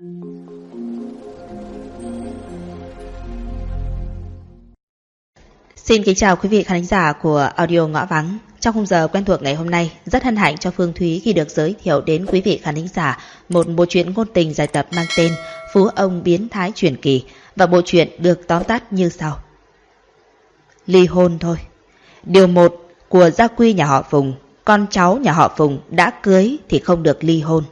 Xin kính chào quý vị khán giả của audio Ngõ Vắng. Trong khung giờ quen thuộc ngày hôm nay, rất hân hạnh cho Phương Thúy khi được giới thiệu đến quý vị khán giả một bộ truyện ngôn tình dài tập mang tên Phú ông biến thái truyền kỳ và bộ truyện được tóm tắt như sau. Ly hôn thôi. Điều một của gia quy nhà họ Phùng, con cháu nhà họ Phùng đã cưới thì không được ly hôn.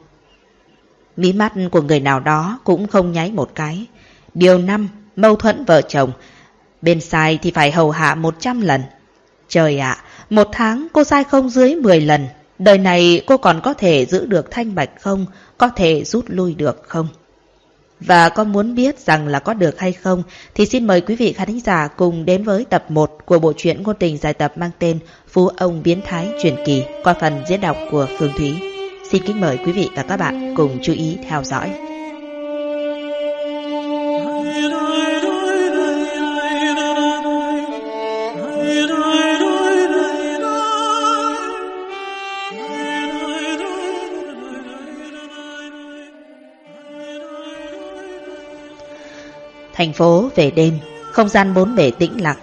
Mí mắt của người nào đó cũng không nháy một cái. Điều năm, mâu thuẫn vợ chồng. Bên sai thì phải hầu hạ 100 lần. Trời ạ, một tháng cô sai không dưới 10 lần. Đời này cô còn có thể giữ được thanh bạch không? Có thể rút lui được không? Và có muốn biết rằng là có được hay không thì xin mời quý vị khán giả cùng đến với tập 1 của bộ truyện ngôn tình dài tập mang tên Phú ông biến thái truyền kỳ qua phần diễn đọc của Phương Thúy. Xin kính mời quý vị và các bạn cùng chú ý theo dõi. Thành phố về đêm, không gian bốn bể tĩnh lặng.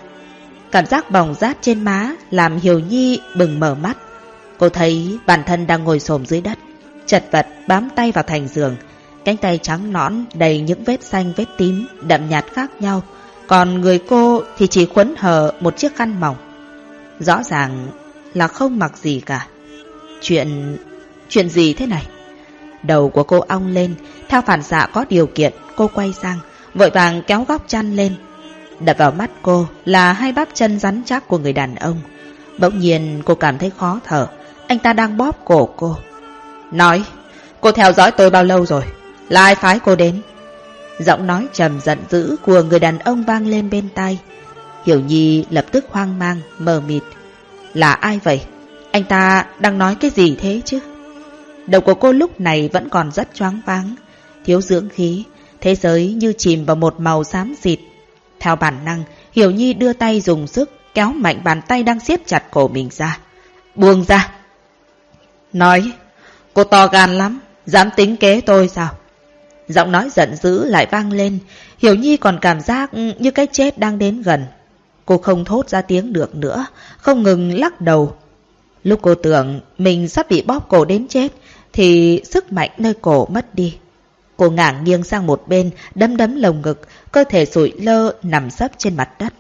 Cảm giác bỏng rát trên má làm Hiểu Nhi bừng mở mắt. Cô thấy bản thân đang ngồi xổm dưới đất, chật vật bám tay vào thành giường. Cánh tay trắng nõn đầy những vết xanh vết tím đậm nhạt khác nhau. Còn người cô thì chỉ khuấn hờ một chiếc khăn mỏng. Rõ ràng là không mặc gì cả. Chuyện... chuyện gì thế này? Đầu của cô ong lên, theo phản xạ có điều kiện, cô quay sang, vội vàng kéo góc chăn lên. Đập vào mắt cô là hai bắp chân rắn chắc của người đàn ông. Bỗng nhiên cô cảm thấy khó thở, anh ta đang bóp cổ cô. Nói, cô theo dõi tôi bao lâu rồi? Là ai phái cô đến? Giọng nói trầm giận dữ của người đàn ông vang lên bên tai. Hiểu Nhi lập tức hoang mang, mờ mịt. Là ai vậy? Anh ta đang nói cái gì thế chứ? Đầu của cô lúc này vẫn còn rất choáng váng, thiếu dưỡng khí, thế giới như chìm vào một màu xám xịt. Theo bản năng, Hiểu Nhi đưa tay dùng sức kéo mạnh bàn tay đang siết chặt cổ mình ra. Buông ra! Nói, cô to gan lắm, dám tính kế tôi sao? Giọng nói giận dữ lại vang lên, Hiểu Nhi còn cảm giác như cái chết đang đến gần. Cô không thốt ra tiếng được nữa, không ngừng lắc đầu. Lúc cô tưởng mình sắp bị bóp cổ đến chết, thì sức mạnh nơi cổ mất đi. Cô ngả nghiêng sang một bên, đấm đấm lồng ngực, cơ thể sụi lơ nằm sấp trên mặt đất.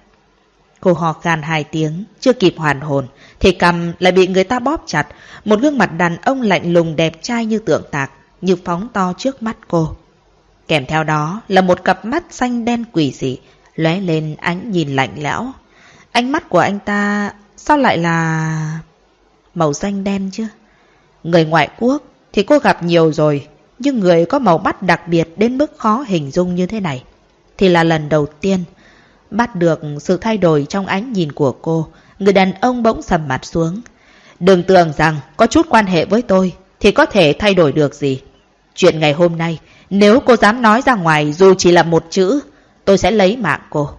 Cô ho khan hai tiếng, chưa kịp hoàn hồn, thì cầm lại bị người ta bóp chặt, một gương mặt đàn ông lạnh lùng đẹp trai như tượng tạc, như phóng to trước mắt cô. Kèm theo đó là một cặp mắt xanh đen quỷ dị, lóe lên ánh nhìn lạnh lẽo. Ánh mắt của anh ta sao lại là... màu xanh đen chứ? Người ngoại quốc thì cô gặp nhiều rồi, nhưng người có màu mắt đặc biệt đến mức khó hình dung như thế này, thì là lần đầu tiên. Bắt được sự thay đổi trong ánh nhìn của cô, người đàn ông bỗng sầm mặt xuống. Đừng tưởng rằng có chút quan hệ với tôi thì có thể thay đổi được gì. Chuyện ngày hôm nay, nếu cô dám nói ra ngoài dù chỉ là một chữ, tôi sẽ lấy mạng cô.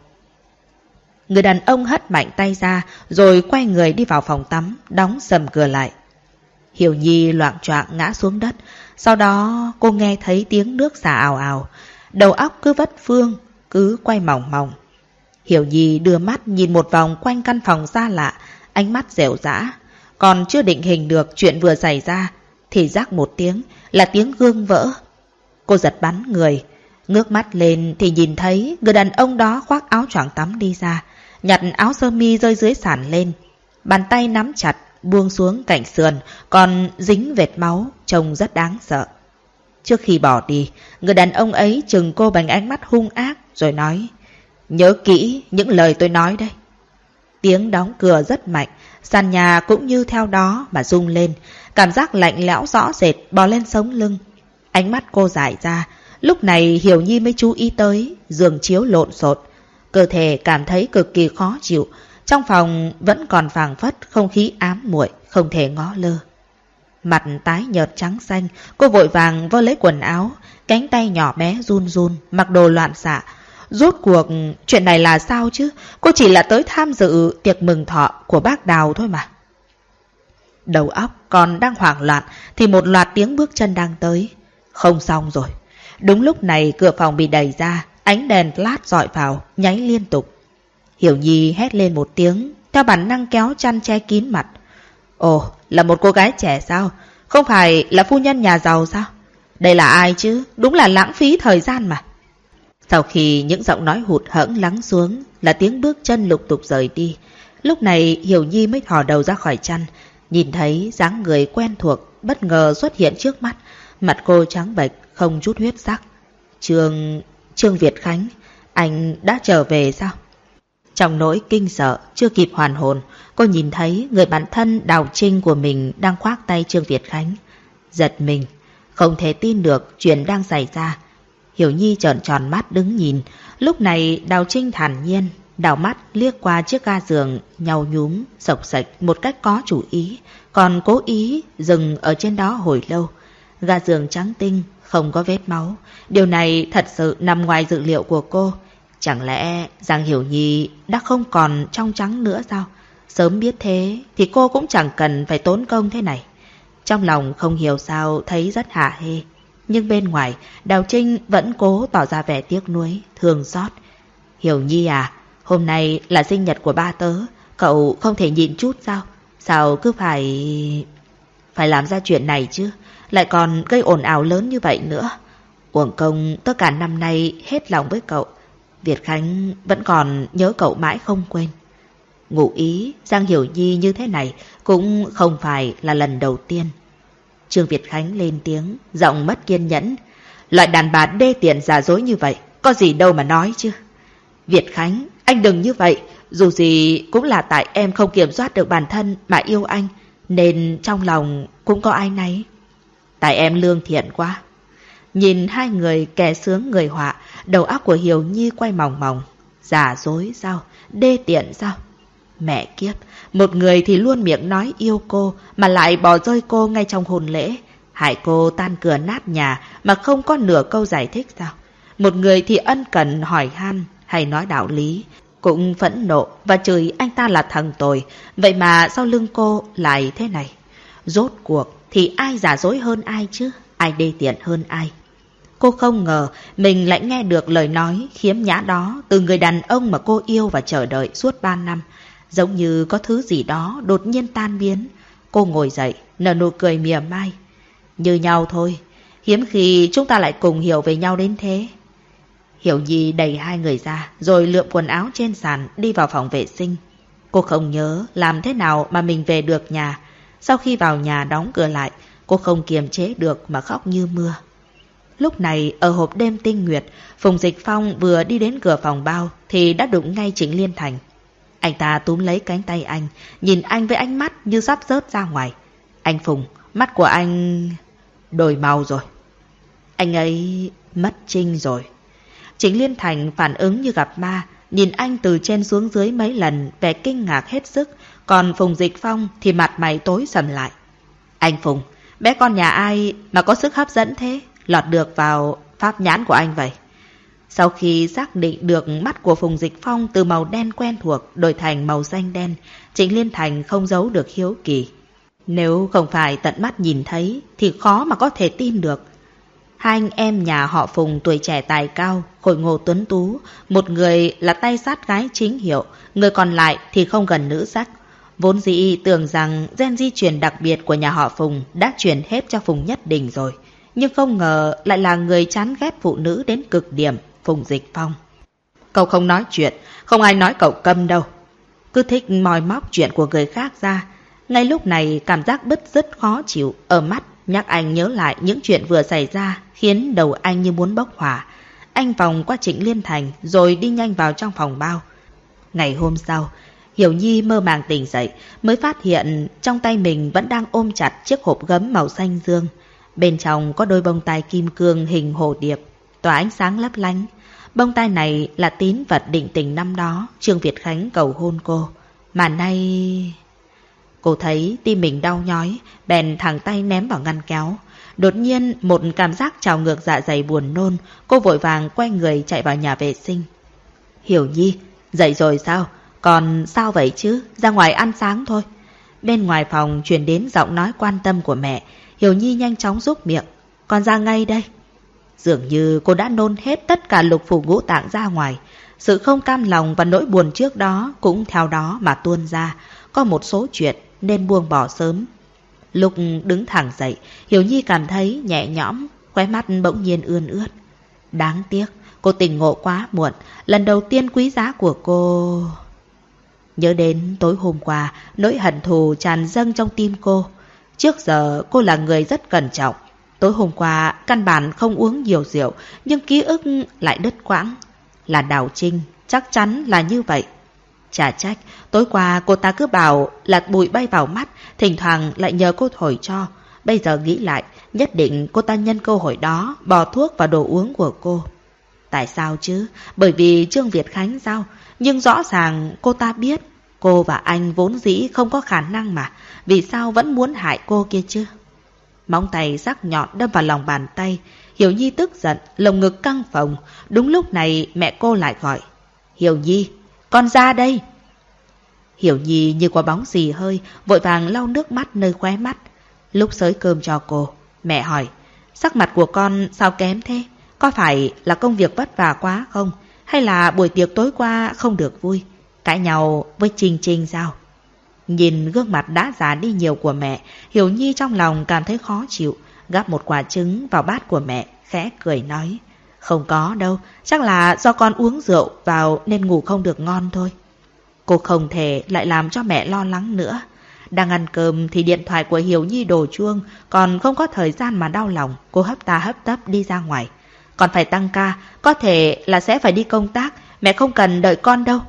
Người đàn ông hất mạnh tay ra rồi quay người đi vào phòng tắm, đóng sầm cửa lại. Hiểu Nhi loạn choạng ngã xuống đất, sau đó cô nghe thấy tiếng nước xả ào ào, đầu óc cứ vất phương, cứ quay mỏng mỏng. Hiểu Nhi đưa mắt nhìn một vòng quanh căn phòng xa lạ, ánh mắt dẻo dã. Còn chưa định hình được chuyện vừa xảy ra, thì rác một tiếng là tiếng gương vỡ. Cô giật bắn người, ngước mắt lên thì nhìn thấy người đàn ông đó khoác áo choàng tắm đi ra, nhặt áo sơ mi rơi dưới sàn lên. Bàn tay nắm chặt, buông xuống cạnh sườn, còn dính vệt máu, trông rất đáng sợ. Trước khi bỏ đi, người đàn ông ấy chừng cô bằng ánh mắt hung ác rồi nói Nhớ kỹ những lời tôi nói đây. Tiếng đóng cửa rất mạnh, sàn nhà cũng như theo đó mà rung lên, cảm giác lạnh lẽo rõ rệt bò lên sống lưng. Ánh mắt cô dại ra, lúc này Hiểu Nhi mới chú ý tới, giường chiếu lộn xộn. Cơ thể cảm thấy cực kỳ khó chịu, trong phòng vẫn còn phảng phất, không khí ám muội, không thể ngó lơ. Mặt tái nhợt trắng xanh, cô vội vàng vơ lấy quần áo, cánh tay nhỏ bé run run, mặc đồ loạn xạ. Rốt cuộc, chuyện này là sao chứ? Cô chỉ là tới tham dự tiệc mừng thọ của bác Đào thôi mà. Đầu óc còn đang hoảng loạn thì một loạt tiếng bước chân đang tới. Không xong rồi. Đúng lúc này cửa phòng bị đẩy ra, ánh đèn flash dọi vào, nháy liên tục. Hiểu Nhi hét lên một tiếng, theo bản năng kéo chăn che kín mặt. Ồ, là một cô gái trẻ sao? Không phải là phu nhân nhà giàu sao? Đây là ai chứ? Đúng là lãng phí thời gian mà. Sau khi những giọng nói hụt hẫng lắng xuống là tiếng bước chân lục tục rời đi. Lúc này Hiểu Nhi mới thò đầu ra khỏi chăn, nhìn thấy dáng người quen thuộc bất ngờ xuất hiện trước mắt. Mặt cô trắng bệch, không chút huyết sắc. Trương... Trương Việt Khánh, anh đã trở về sao? Trong nỗi kinh sợ, chưa kịp hoàn hồn, cô nhìn thấy người bạn thân đào trinh của mình đang khoác tay Trương Việt Khánh. Giật mình, không thể tin được chuyện đang xảy ra. Hiểu Nhi trợn tròn mắt đứng nhìn, lúc này đào trinh thản nhiên, đào mắt liếc qua chiếc ga giường, nhau nhúm, sộc sạch một cách có chủ ý, còn cố ý dừng ở trên đó hồi lâu. Ga giường trắng tinh, không có vết máu. Điều này thật sự nằm ngoài dự liệu của cô. Chẳng lẽ Giang Hiểu Nhi đã không còn trong trắng nữa sao? Sớm biết thế thì cô cũng chẳng cần phải tốn công thế này. Trong lòng không hiểu sao thấy rất hạ hê. Nhưng bên ngoài, Đào Trinh vẫn cố tỏ ra vẻ tiếc nuối, thương xót. Hiểu Nhi à, hôm nay là sinh nhật của ba tớ, cậu không thể nhịn chút sao? Sao cứ phải... Phải làm ra chuyện này chứ? Lại còn gây ồn ào lớn như vậy nữa. Uổng công tất cả năm nay hết lòng với cậu. Việt Khánh vẫn còn nhớ cậu mãi không quên. Ngụ ý Giang Hiểu Nhi như thế này cũng không phải là lần đầu tiên. Trương Việt Khánh lên tiếng, giọng mất kiên nhẫn. Loại đàn bà đê tiện giả dối như vậy, có gì đâu mà nói chứ. Việt Khánh, anh đừng như vậy, dù gì cũng là tại em không kiểm soát được bản thân mà yêu anh, nên trong lòng cũng có ai nấy. Tại em lương thiện quá. Nhìn hai người kẻ sướng người họa, đầu óc của Hiểu Nhi quay mòng mòng. Giả dối sao? Đê tiện sao? Mẹ kiếp, một người thì luôn miệng nói yêu cô mà lại bỏ rơi cô ngay trong hôn lễ. Hại cô tan cửa nát nhà mà không có nửa câu giải thích sao? Một người thì ân cần hỏi han hay nói đạo lý, cũng phẫn nộ và chửi anh ta là thằng tồi. Vậy mà sau lưng cô lại thế này? Rốt cuộc thì ai giả dối hơn ai chứ? Ai đê tiện hơn ai? Cô không ngờ mình lại nghe được lời nói khiếm nhã đó từ người đàn ông mà cô yêu và chờ đợi suốt ba năm. Giống như có thứ gì đó đột nhiên tan biến. Cô ngồi dậy, nở nụ cười mỉa mai. Như nhau thôi, hiếm khi chúng ta lại cùng hiểu về nhau đến thế. Hiểu Nhi đẩy hai người ra, rồi lượm quần áo trên sàn đi vào phòng vệ sinh. Cô không nhớ làm thế nào mà mình về được nhà. Sau khi vào nhà đóng cửa lại, cô không kiềm chế được mà khóc như mưa. Lúc này, ở hộp đêm tinh nguyệt, Phùng Dịch Phong vừa đi đến cửa phòng bao thì đã đụng ngay chính Liên Thành. Anh ta túm lấy cánh tay anh, nhìn anh với ánh mắt như sắp rớt ra ngoài. Anh Phùng, mắt của anh... đổi màu rồi. Anh ấy mất trinh rồi. chính Liên Thành phản ứng như gặp ma, nhìn anh từ trên xuống dưới mấy lần vẻ kinh ngạc hết sức, còn Phùng Dịch Phong thì mặt mày tối sầm lại. Anh Phùng, bé con nhà ai mà có sức hấp dẫn thế? lọt được vào pháp nhãn của anh vậy. Sau khi xác định được mắt của Phùng Dịch Phong từ màu đen quen thuộc đổi thành màu xanh đen, Trịnh Liên Thành không giấu được hiếu kỳ. Nếu không phải tận mắt nhìn thấy thì khó mà có thể tin được. Hai anh em nhà họ Phùng tuổi trẻ tài cao, khôi ngô tuấn tú, một người là tay sát gái chính hiệu, người còn lại thì không gần nữ sắc. Vốn dĩ tưởng rằng gen di truyền đặc biệt của nhà họ Phùng đã truyền hết cho Phùng Nhất Đình rồi nhưng không ngờ lại là người chán ghét phụ nữ đến cực điểm, Phùng Dịch Phong. Cậu không nói chuyện, không ai nói cậu câm đâu. Cứ thích mòi móc chuyện của người khác ra. Ngay lúc này cảm giác bứt rất khó chịu ở mắt nhắc anh nhớ lại những chuyện vừa xảy ra khiến đầu anh như muốn bốc hỏa. Anh vòng qua Trịnh Liên Thành rồi đi nhanh vào trong phòng bao. Ngày hôm sau, Hiểu Nhi mơ màng tỉnh dậy mới phát hiện trong tay mình vẫn đang ôm chặt chiếc hộp gấm màu xanh dương. Bên trong có đôi bông tai kim cương hình hồ điệp, tỏa ánh sáng lấp lánh. Bông tai này là tín vật định tình năm đó, Trương Việt Khánh cầu hôn cô. Mà nay... Cô thấy tim mình đau nhói, bèn thẳng tay ném vào ngăn kéo. Đột nhiên một cảm giác trào ngược dạ dày buồn nôn, cô vội vàng quay người chạy vào nhà vệ sinh. Hiểu Nhi, dậy rồi sao? Còn sao vậy chứ? Ra ngoài ăn sáng thôi. Bên ngoài phòng truyền đến giọng nói quan tâm của mẹ, Hiểu Nhi nhanh chóng rút miệng. Con ra ngay đây. Dường như cô đã nôn hết tất cả lục phủ ngũ tạng ra ngoài. Sự không cam lòng và nỗi buồn trước đó cũng theo đó mà tuôn ra. Có một số chuyện nên buông bỏ sớm. Lục đứng thẳng dậy, Hiểu Nhi cảm thấy nhẹ nhõm, khóe mắt bỗng nhiên ươn ướt. Đáng tiếc, cô tỉnh ngộ quá muộn, lần đầu tiên quý giá của cô... Nhớ đến tối hôm qua, nỗi hận thù tràn dâng trong tim cô. Trước giờ cô là người rất cẩn trọng. Tối hôm qua căn bản không uống nhiều rượu, nhưng ký ức lại đứt quãng. Là Đào Trinh, chắc chắn là như vậy. Chả trách, tối qua cô ta cứ bảo lạt bụi bay vào mắt, thỉnh thoảng lại nhờ cô thổi cho. Bây giờ nghĩ lại, nhất định cô ta nhân cơ hội đó bỏ thuốc vào đồ uống của cô. Tại sao chứ? Bởi vì Trương Việt Khánh sao? Nhưng rõ ràng cô ta biết cô và anh vốn dĩ không có khả năng mà. Vì sao vẫn muốn hại cô kia chứ? Móng tay sắc nhọn đâm vào lòng bàn tay. Hiểu Nhi tức giận, lồng ngực căng phồng. Đúng lúc này mẹ cô lại gọi. Hiểu Nhi, con ra đây. Hiểu Nhi như quả bóng gì hơi, vội vàng lau nước mắt nơi khóe mắt. Lúc xới cơm cho cô, mẹ hỏi, sắc mặt của con sao kém thế? Có phải là công việc vất vả quá không? Hay là buổi tiệc tối qua không được vui? Cãi nhau với Trinh Trinh sao? Nhìn gương mặt đã già đi nhiều của mẹ, Hiểu Nhi trong lòng cảm thấy khó chịu, gắp một quả trứng vào bát của mẹ, khẽ cười nói. Không có đâu, chắc là do con uống rượu vào nên ngủ không được ngon thôi. Cô không thể lại làm cho mẹ lo lắng nữa. Đang ăn cơm thì điện thoại của Hiểu Nhi đổ chuông, còn không có thời gian mà đau lòng, cô hấp ta hấp tấp đi ra ngoài. Còn phải tăng ca, có thể là sẽ phải đi công tác, mẹ không cần đợi con đâu.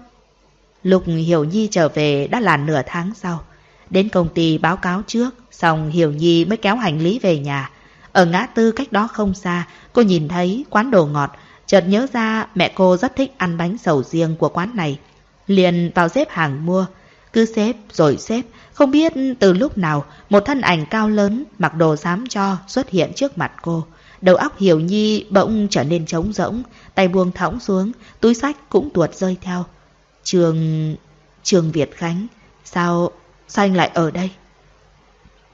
Lúc Hiểu Nhi trở về đã là nửa tháng sau. Đến công ty báo cáo trước, xong Hiểu Nhi mới kéo hành lý về nhà. Ở ngã tư cách đó không xa, cô nhìn thấy quán đồ ngọt, chợt nhớ ra mẹ cô rất thích ăn bánh sầu riêng của quán này. Liền vào xếp hàng mua, cứ xếp rồi xếp, không biết từ lúc nào một thân ảnh cao lớn mặc đồ xám cho xuất hiện trước mặt cô. Đầu óc Hiểu Nhi bỗng trở nên trống rỗng, tay buông thõng xuống, túi sách cũng tuột rơi theo. Trường... Trường Việt Khánh, sao... sao anh lại ở đây?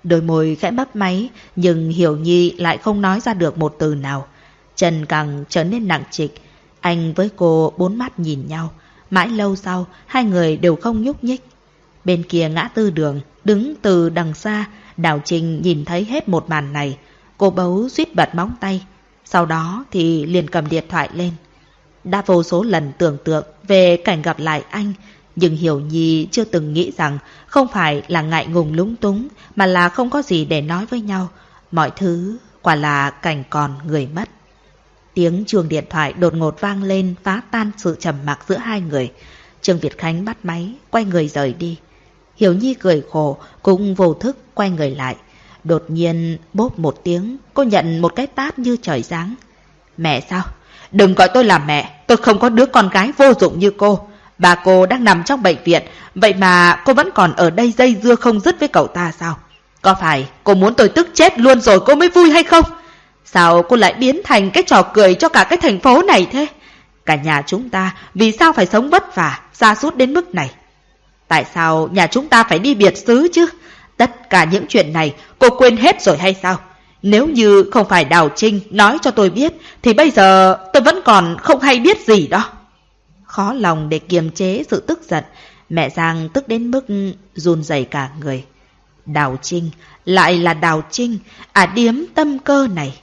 Đôi môi khẽ bắp máy, nhưng Hiểu Nhi lại không nói ra được một từ nào. Trần càng trở nên nặng trịch, anh với cô bốn mắt nhìn nhau. Mãi lâu sau, hai người đều không nhúc nhích. Bên kia ngã tư đường, đứng từ đằng xa, Đào Trinh nhìn thấy hết một màn này. Cô bấu suýt bật móng tay. Sau đó thì liền cầm điện thoại lên. Đã vô số lần tưởng tượng về cảnh gặp lại anh, nhưng Hiểu Nhi chưa từng nghĩ rằng không phải là ngại ngùng lúng túng, mà là không có gì để nói với nhau. Mọi thứ quả là cảnh còn người mất. Tiếng chuông điện thoại đột ngột vang lên phá tan sự trầm mặc giữa hai người. Trương Việt Khánh bắt máy, quay người rời đi. Hiểu Nhi cười khổ, cũng vô thức quay người lại. Đột nhiên bốp một tiếng, cô nhận một cái tát như trời giáng. Mẹ sao? Đừng gọi tôi là mẹ, tôi không có đứa con gái vô dụng như cô. Bà cô đang nằm trong bệnh viện, vậy mà cô vẫn còn ở đây dây dưa không dứt với cậu ta sao? Có phải cô muốn tôi tức chết luôn rồi cô mới vui hay không? Sao cô lại biến thành cái trò cười cho cả cái thành phố này thế? Cả nhà chúng ta vì sao phải sống vất vả, xa suốt đến mức này? Tại sao nhà chúng ta phải đi biệt xứ chứ? Tất cả những chuyện này cô quên hết rồi hay sao? Nếu như không phải Đào Trinh nói cho tôi biết, thì bây giờ tôi vẫn còn không hay biết gì đó. Khó lòng để kiềm chế sự tức giận, mẹ Giang tức đến mức run rẩy cả người. Đào Trinh, lại là Đào Trinh, à điếm tâm cơ này.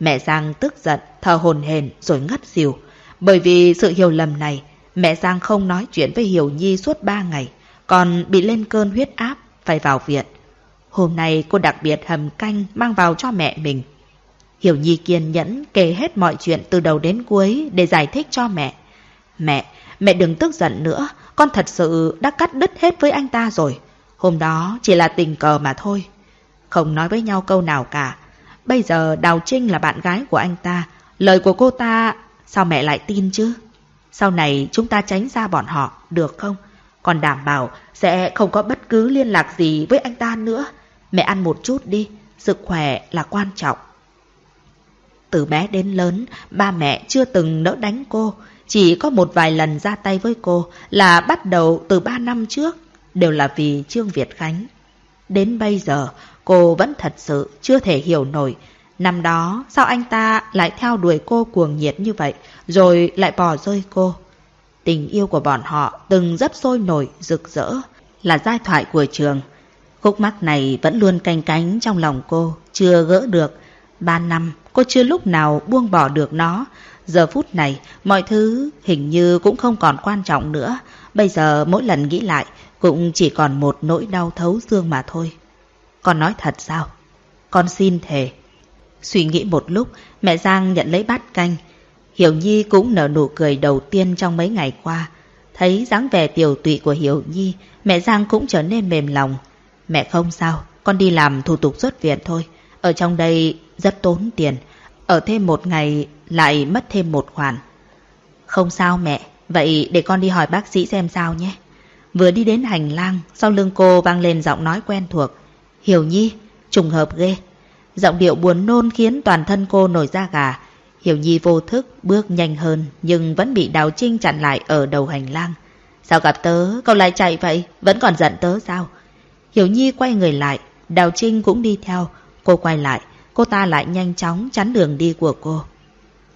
Mẹ Giang tức giận, thờ hồn hền rồi ngất xỉu. Bởi vì sự hiểu lầm này, mẹ Giang không nói chuyện với Hiểu Nhi suốt ba ngày, còn bị lên cơn huyết áp, phải vào viện. Hôm nay cô đặc biệt hầm canh mang vào cho mẹ mình. Hiểu Nhi kiên nhẫn kể hết mọi chuyện từ đầu đến cuối để giải thích cho mẹ. Mẹ, mẹ đừng tức giận nữa, con thật sự đã cắt đứt hết với anh ta rồi. Hôm đó chỉ là tình cờ mà thôi. Không nói với nhau câu nào cả. Bây giờ Đào Trinh là bạn gái của anh ta. Lời của cô ta sao mẹ lại tin chứ? Sau này chúng ta tránh xa bọn họ, được không? Còn đảm bảo sẽ không có bất cứ liên lạc gì với anh ta nữa. Mẹ ăn một chút đi, sức khỏe là quan trọng. Từ bé đến lớn, ba mẹ chưa từng nỡ đánh cô, chỉ có một vài lần ra tay với cô là bắt đầu từ ba năm trước, đều là vì Trương Việt Khánh. Đến bây giờ, cô vẫn thật sự chưa thể hiểu nổi Năm đó, sao anh ta lại theo đuổi cô cuồng nhiệt như vậy, rồi lại bỏ rơi cô? Tình yêu của bọn họ từng rất sôi nổi, rực rỡ, là giai thoại của trường. Khúc mắc này vẫn luôn canh cánh trong lòng cô, chưa gỡ được. Ba năm, cô chưa lúc nào buông bỏ được nó. Giờ phút này, mọi thứ hình như cũng không còn quan trọng nữa. Bây giờ mỗi lần nghĩ lại, cũng chỉ còn một nỗi đau thấu xương mà thôi. Con nói thật sao? Con xin thề. Suy nghĩ một lúc, mẹ Giang nhận lấy bát canh. Hiểu Nhi cũng nở nụ cười đầu tiên trong mấy ngày qua. Thấy dáng vẻ tiểu tụy của Hiểu Nhi, mẹ Giang cũng trở nên mềm lòng. Mẹ không sao, con đi làm thủ tục xuất viện thôi. Ở trong đây rất tốn tiền. Ở thêm một ngày lại mất thêm một khoản. Không sao mẹ, vậy để con đi hỏi bác sĩ xem sao nhé. Vừa đi đến hành lang, sau lưng cô vang lên giọng nói quen thuộc. Hiểu Nhi, trùng hợp ghê. Giọng điệu buồn nôn khiến toàn thân cô nổi da gà. Hiểu Nhi vô thức bước nhanh hơn nhưng vẫn bị Đào Trinh chặn lại ở đầu hành lang. Sao gặp tớ, cậu lại chạy vậy? Vẫn còn giận tớ sao? Hiểu Nhi quay người lại, Đào Trinh cũng đi theo. Cô quay lại, cô ta lại nhanh chóng chắn đường đi của cô.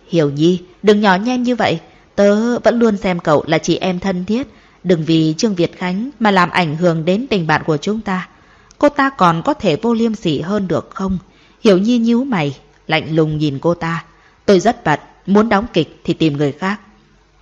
Hiểu Nhi, đừng nhỏ nhen như vậy. Tớ vẫn luôn xem cậu là chị em thân thiết. Đừng vì Trương Việt Khánh mà làm ảnh hưởng đến tình bạn của chúng ta. Cô ta còn có thể vô liêm sỉ hơn được không? Hiểu Nhi nhíu mày, lạnh lùng nhìn cô ta. Tôi rất bận, muốn đóng kịch thì tìm người khác.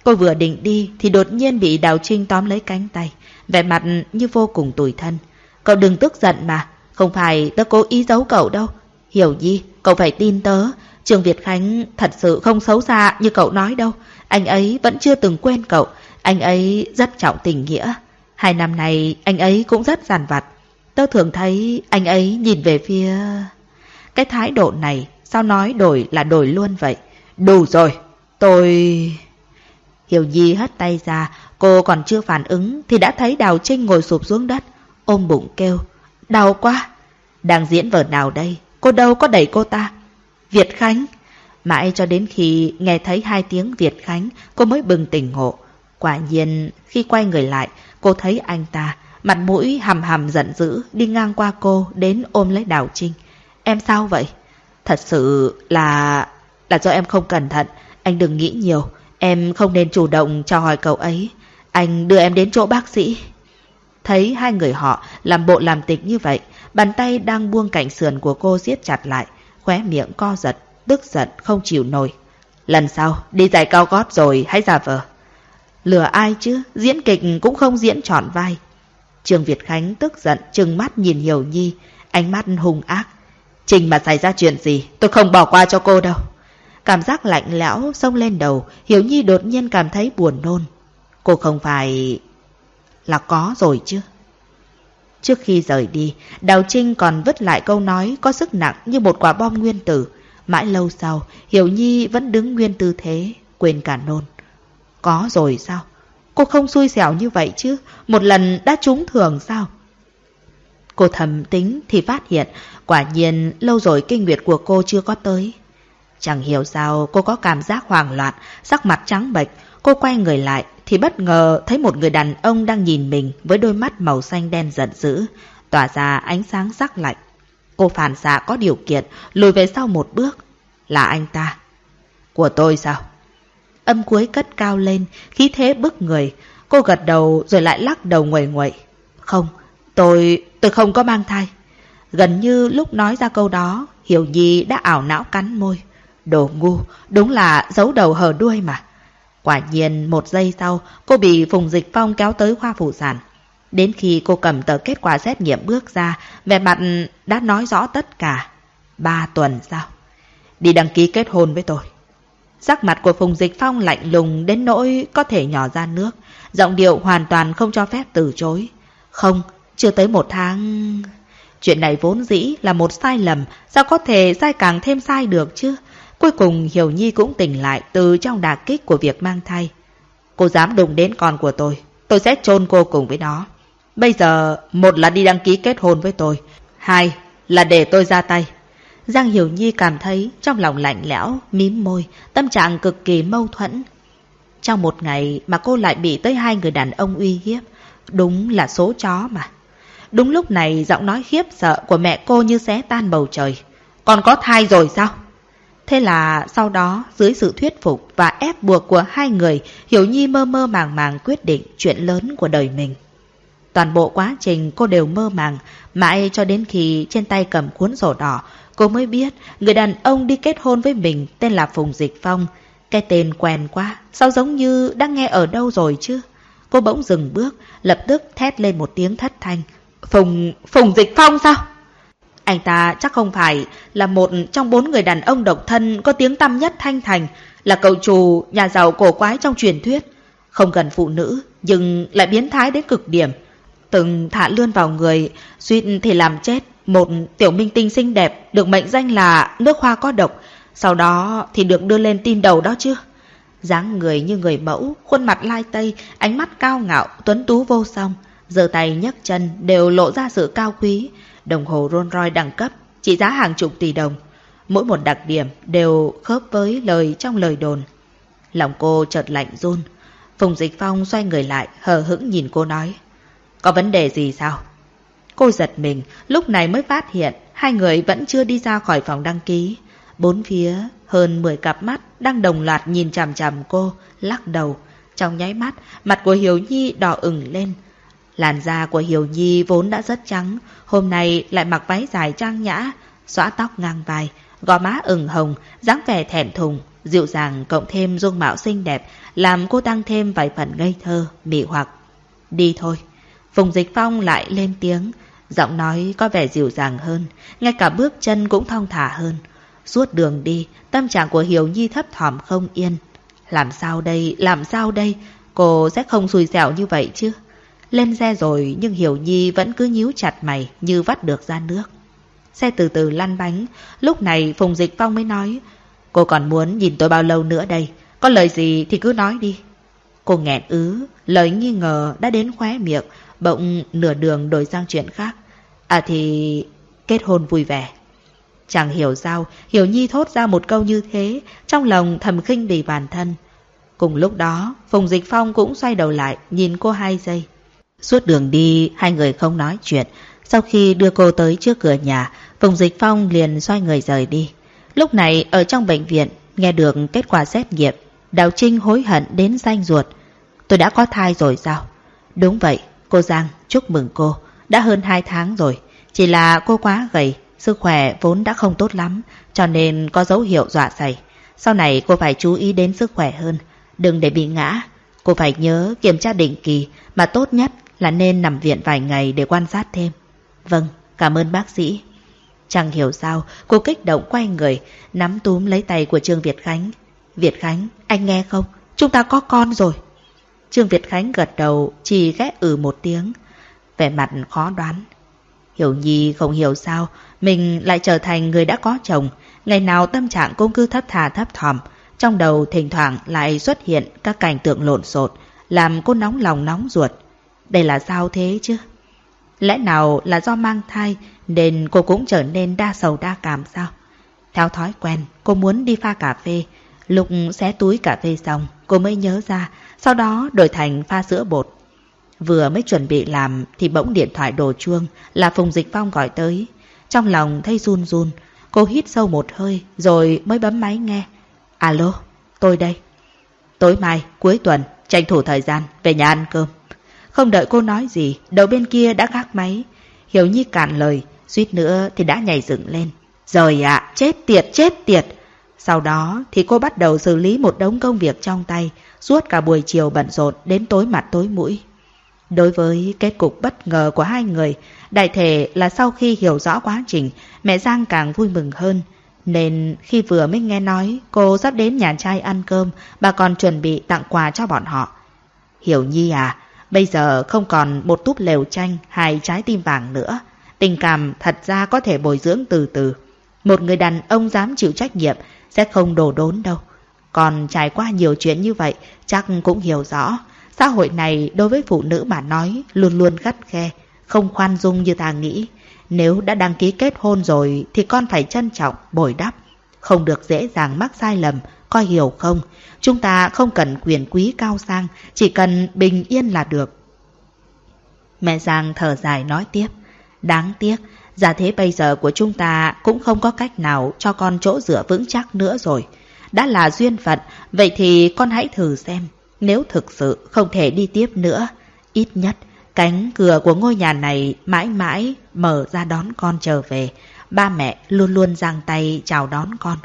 Cô vừa định đi thì đột nhiên bị Đào Trinh tóm lấy cánh tay, vẻ mặt như vô cùng tủi thân. Cậu đừng tức giận mà, không phải tớ cố ý giấu cậu đâu. Hiểu gì? cậu phải tin tớ, Trường Việt Khánh thật sự không xấu xa như cậu nói đâu. Anh ấy vẫn chưa từng quên cậu, anh ấy rất trọng tình nghĩa. Hai năm này anh ấy cũng rất giàn vặt. Tớ thường thấy anh ấy nhìn về phía... Cái thái độ này sao nói đổi là đổi luôn vậy? Đủ rồi, tôi... Hiểu Nhi hất tay ra, cô còn chưa phản ứng thì đã thấy Đào Trinh ngồi sụp xuống đất, ôm bụng kêu. Đau quá! Đang diễn vở nào đây? Cô đâu có đẩy cô ta? Việt Khánh! Mãi cho đến khi nghe thấy hai tiếng Việt Khánh, cô mới bừng tỉnh ngộ. Quả nhiên, khi quay người lại, cô thấy anh ta, mặt mũi hầm hầm giận dữ, đi ngang qua cô, đến ôm lấy Đào Trinh. Em sao vậy? Thật sự là... là do em không cẩn thận. Anh đừng nghĩ nhiều. Em không nên chủ động chào hỏi cậu ấy. Anh đưa em đến chỗ bác sĩ. Thấy hai người họ làm bộ làm tịch như vậy, bàn tay đang buông cạnh sườn của cô siết chặt lại, khóe miệng co giật, tức giận không chịu nổi. Lần sau, đi giày cao gót rồi hãy giả vờ. Lừa ai chứ, diễn kịch cũng không diễn trọn vai. Trường Việt Khánh tức giận, trừng mắt nhìn Hiểu Nhi, ánh mắt hung ác. Trình mà xảy ra chuyện gì, tôi không bỏ qua cho cô đâu. Cảm giác lạnh lẽo xông lên đầu, Hiểu Nhi đột nhiên cảm thấy buồn nôn. Cô không phải là có rồi chứ. Trước khi rời đi, Đào Trinh còn vứt lại câu nói có sức nặng như một quả bom nguyên tử. Mãi lâu sau, Hiểu Nhi vẫn đứng nguyên tư thế, quên cả nôn. Có rồi sao? Cô không xui xẻo như vậy chứ, một lần đã trúng thường sao? Cô thầm tính thì phát hiện, quả nhiên lâu rồi kinh nguyệt của cô chưa có tới. Chẳng hiểu sao cô có cảm giác hoảng loạn, sắc mặt trắng bệch. Cô quay người lại thì bất ngờ thấy một người đàn ông đang nhìn mình với đôi mắt màu xanh đen giận dữ, tỏa ra ánh sáng sắc lạnh. Cô phản xạ có điều kiện, lùi về sau một bước. Là anh ta. Của tôi sao? Âm cuối cất cao lên, khí thế bức người. Cô gật đầu rồi lại lắc đầu nguẩy nguẩy. Không, tôi... tôi không có mang thai. Gần như lúc nói ra câu đó, Hiểu Nhi đã ảo não cắn môi. Đồ ngu, đúng là giấu đầu hờ đuôi mà. Quả nhiên một giây sau, cô bị Phùng Dịch Phong kéo tới khoa phụ sản. Đến khi cô cầm tờ kết quả xét nghiệm bước ra, vẻ mặt đã nói rõ tất cả. Ba tuần sau. Đi đăng ký kết hôn với tôi. Sắc mặt của Phùng Dịch Phong lạnh lùng đến nỗi có thể nhỏ ra nước. Giọng điệu hoàn toàn không cho phép từ chối. Không, chưa tới một tháng... Chuyện này vốn dĩ là một sai lầm, sao có thể sai càng thêm sai được chứ? Cuối cùng Hiểu Nhi cũng tỉnh lại từ trong đà kích của việc mang thai. Cô dám đụng đến con của tôi, tôi sẽ chôn cô cùng với nó. Bây giờ, một là đi đăng ký kết hôn với tôi, hai là để tôi ra tay. Giang Hiểu Nhi cảm thấy trong lòng lạnh lẽo, mím môi, tâm trạng cực kỳ mâu thuẫn. Trong một ngày mà cô lại bị tới hai người đàn ông uy hiếp, đúng là số chó mà. Đúng lúc này giọng nói khiếp sợ của mẹ cô như xé tan bầu trời. còn có thai rồi sao? Thế là sau đó, dưới sự thuyết phục và ép buộc của hai người, Hiểu Nhi mơ mơ màng màng quyết định chuyện lớn của đời mình. Toàn bộ quá trình cô đều mơ màng, mãi cho đến khi trên tay cầm cuốn sổ đỏ, cô mới biết người đàn ông đi kết hôn với mình tên là Phùng Dịch Phong. Cái tên quen quá, sao giống như đang nghe ở đâu rồi chứ? Cô bỗng dừng bước, lập tức thét lên một tiếng thất thanh. Phùng, Phùng Dịch Phong sao? Anh ta chắc không phải là một trong bốn người đàn ông độc thân có tiếng tăm nhất thanh thành, là cậu chủ nhà giàu cổ quái trong truyền thuyết. Không cần phụ nữ, nhưng lại biến thái đến cực điểm. Từng thả lươn vào người, suýt thì làm chết một tiểu minh tinh xinh đẹp được mệnh danh là nước hoa có độc, sau đó thì được đưa lên tin đầu đó chứ. dáng người như người mẫu, khuôn mặt lai tây, ánh mắt cao ngạo, tuấn tú vô song, giơ tay nhấc chân đều lộ ra sự cao quý, đồng hồ Rolls Royce đẳng cấp, trị giá hàng chục tỷ đồng. Mỗi một đặc điểm đều khớp với lời trong lời đồn. Lòng cô chợt lạnh run. Phùng Dịch Phong xoay người lại, hờ hững nhìn cô nói. Có vấn đề gì sao? Cô giật mình, lúc này mới phát hiện hai người vẫn chưa đi ra khỏi phòng đăng ký. Bốn phía, hơn 10 cặp mắt đang đồng loạt nhìn chằm chằm cô, lắc đầu. Trong nháy mắt, mặt của Hiếu Nhi đỏ ửng lên. Làn da của Hiểu Nhi vốn đã rất trắng, hôm nay lại mặc váy dài trang nhã, xõa tóc ngang vai, gò má ửng hồng, dáng vẻ thẹn thùng, dịu dàng cộng thêm dung mạo xinh đẹp, làm cô tăng thêm vài phần ngây thơ, mị hoặc. Đi thôi. Phùng Dịch Phong lại lên tiếng, giọng nói có vẻ dịu dàng hơn, ngay cả bước chân cũng thong thả hơn. Suốt đường đi, tâm trạng của Hiểu Nhi thấp thỏm không yên. Làm sao đây, làm sao đây, cô sẽ không xui xẻo như vậy chứ? Lên xe rồi nhưng Hiểu Nhi vẫn cứ nhíu chặt mày như vắt được ra nước. Xe từ từ lăn bánh, lúc này Phùng Dịch Phong mới nói, cô còn muốn nhìn tôi bao lâu nữa đây, có lời gì thì cứ nói đi. Cô nghẹn ứ, lời nghi ngờ đã đến khóe miệng, bỗng nửa đường đổi sang chuyện khác. À thì kết hôn vui vẻ. Chẳng hiểu sao, Hiểu Nhi thốt ra một câu như thế, trong lòng thầm khinh bỉ bản thân. Cùng lúc đó, Phùng Dịch Phong cũng xoay đầu lại, nhìn cô hai giây. Suốt đường đi, hai người không nói chuyện. Sau khi đưa cô tới trước cửa nhà, Phùng Dịch Phong liền xoay người rời đi. Lúc này, ở trong bệnh viện, nghe được kết quả xét nghiệm, Đào Trinh hối hận đến danh ruột. Tôi đã có thai rồi sao? Đúng vậy, cô Giang, chúc mừng cô. Đã hơn hai tháng rồi. Chỉ là cô quá gầy, sức khỏe vốn đã không tốt lắm, cho nên có dấu hiệu dọa dày. Sau này cô phải chú ý đến sức khỏe hơn, đừng để bị ngã. Cô phải nhớ kiểm tra định kỳ, mà tốt nhất là nên nằm viện vài ngày để quan sát thêm. Vâng, cảm ơn bác sĩ. Chẳng hiểu sao, cô kích động quay người, nắm túm lấy tay của Trương Việt Khánh. Việt Khánh, anh nghe không? Chúng ta có con rồi. Trương Việt Khánh gật đầu, chỉ ghé ừ một tiếng. Vẻ mặt khó đoán. Hiểu Nhi không hiểu sao, mình lại trở thành người đã có chồng. Ngày nào tâm trạng cũng cứ thấp thà thấp thỏm. Trong đầu thỉnh thoảng lại xuất hiện các cảnh tượng lộn xộn, làm cô nóng lòng nóng ruột. Đây là sao thế chứ? Lẽ nào là do mang thai nên cô cũng trở nên đa sầu đa cảm sao? Theo thói quen, cô muốn đi pha cà phê. lục xé túi cà phê xong, cô mới nhớ ra, sau đó đổi thành pha sữa bột. Vừa mới chuẩn bị làm thì bỗng điện thoại đổ chuông là Phùng Dịch Phong gọi tới. Trong lòng thấy run run, cô hít sâu một hơi rồi mới bấm máy nghe. Alo, tôi đây. Tối mai, cuối tuần, tranh thủ thời gian, về nhà ăn cơm. Không đợi cô nói gì, đầu bên kia đã gác máy. Hiểu Nhi cạn lời, suýt nữa thì đã nhảy dựng lên. Rồi ạ, chết tiệt, chết tiệt. Sau đó thì cô bắt đầu xử lý một đống công việc trong tay, suốt cả buổi chiều bận rộn đến tối mặt tối mũi. Đối với kết cục bất ngờ của hai người, đại thể là sau khi hiểu rõ quá trình, mẹ Giang càng vui mừng hơn. Nên khi vừa mới nghe nói cô sắp đến nhà trai ăn cơm, bà còn chuẩn bị tặng quà cho bọn họ. Hiểu Nhi à, Bây giờ không còn một túp lều tranh hay trái tim vàng nữa. Tình cảm thật ra có thể bồi dưỡng từ từ. Một người đàn ông dám chịu trách nhiệm sẽ không đổ đốn đâu. Còn trải qua nhiều chuyện như vậy chắc cũng hiểu rõ. Xã hội này đối với phụ nữ mà nói luôn luôn gắt khe, không khoan dung như ta nghĩ. Nếu đã đăng ký kết hôn rồi thì con phải trân trọng, bồi đắp. Không được dễ dàng mắc sai lầm, coi hiểu không? Chúng ta không cần quyền quý cao sang, chỉ cần bình yên là được. Mẹ Giang thở dài nói tiếp. Đáng tiếc, Giả thế bây giờ của chúng ta cũng không có cách nào cho con chỗ dựa vững chắc nữa rồi. Đã là duyên phận, vậy thì con hãy thử xem. Nếu thực sự không thể đi tiếp nữa, ít nhất cánh cửa của ngôi nhà này mãi mãi mở ra đón con trở về. Ba mẹ luôn luôn giang tay chào đón con.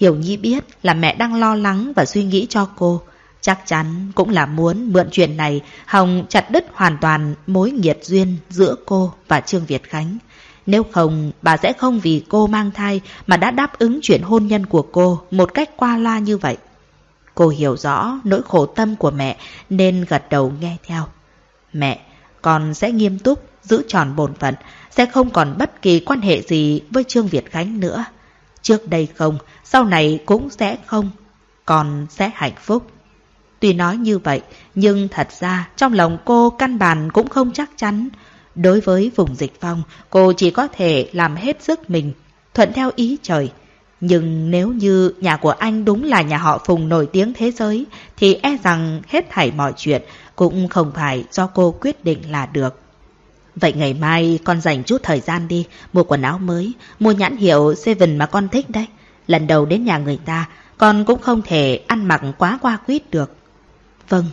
Hiểu Nhi biết là mẹ đang lo lắng và suy nghĩ cho cô. Chắc chắn cũng là muốn mượn chuyện này Hồng chặt đứt hoàn toàn mối nghiệt duyên giữa cô và Trương Việt Khánh. Nếu không, bà sẽ không vì cô mang thai mà đã đáp ứng chuyện hôn nhân của cô một cách qua loa như vậy. Cô hiểu rõ nỗi khổ tâm của mẹ nên gật đầu nghe theo. Mẹ, con sẽ nghiêm túc, giữ tròn bổn phận, sẽ không còn bất kỳ quan hệ gì với Trương Việt Khánh nữa. Trước đây không, sau này cũng sẽ không, còn sẽ hạnh phúc. Tuy nói như vậy, nhưng thật ra trong lòng cô căn bản cũng không chắc chắn. Đối với vùng dịch phong, cô chỉ có thể làm hết sức mình, thuận theo ý trời. Nhưng nếu như nhà của anh đúng là nhà họ Phùng nổi tiếng thế giới, thì e rằng hết thảy mọi chuyện cũng không phải do cô quyết định là được. Vậy ngày mai con dành chút thời gian đi, mua quần áo mới, mua nhãn hiệu Seven mà con thích đấy. Lần đầu đến nhà người ta, con cũng không thể ăn mặc quá qua quýt được. Vâng.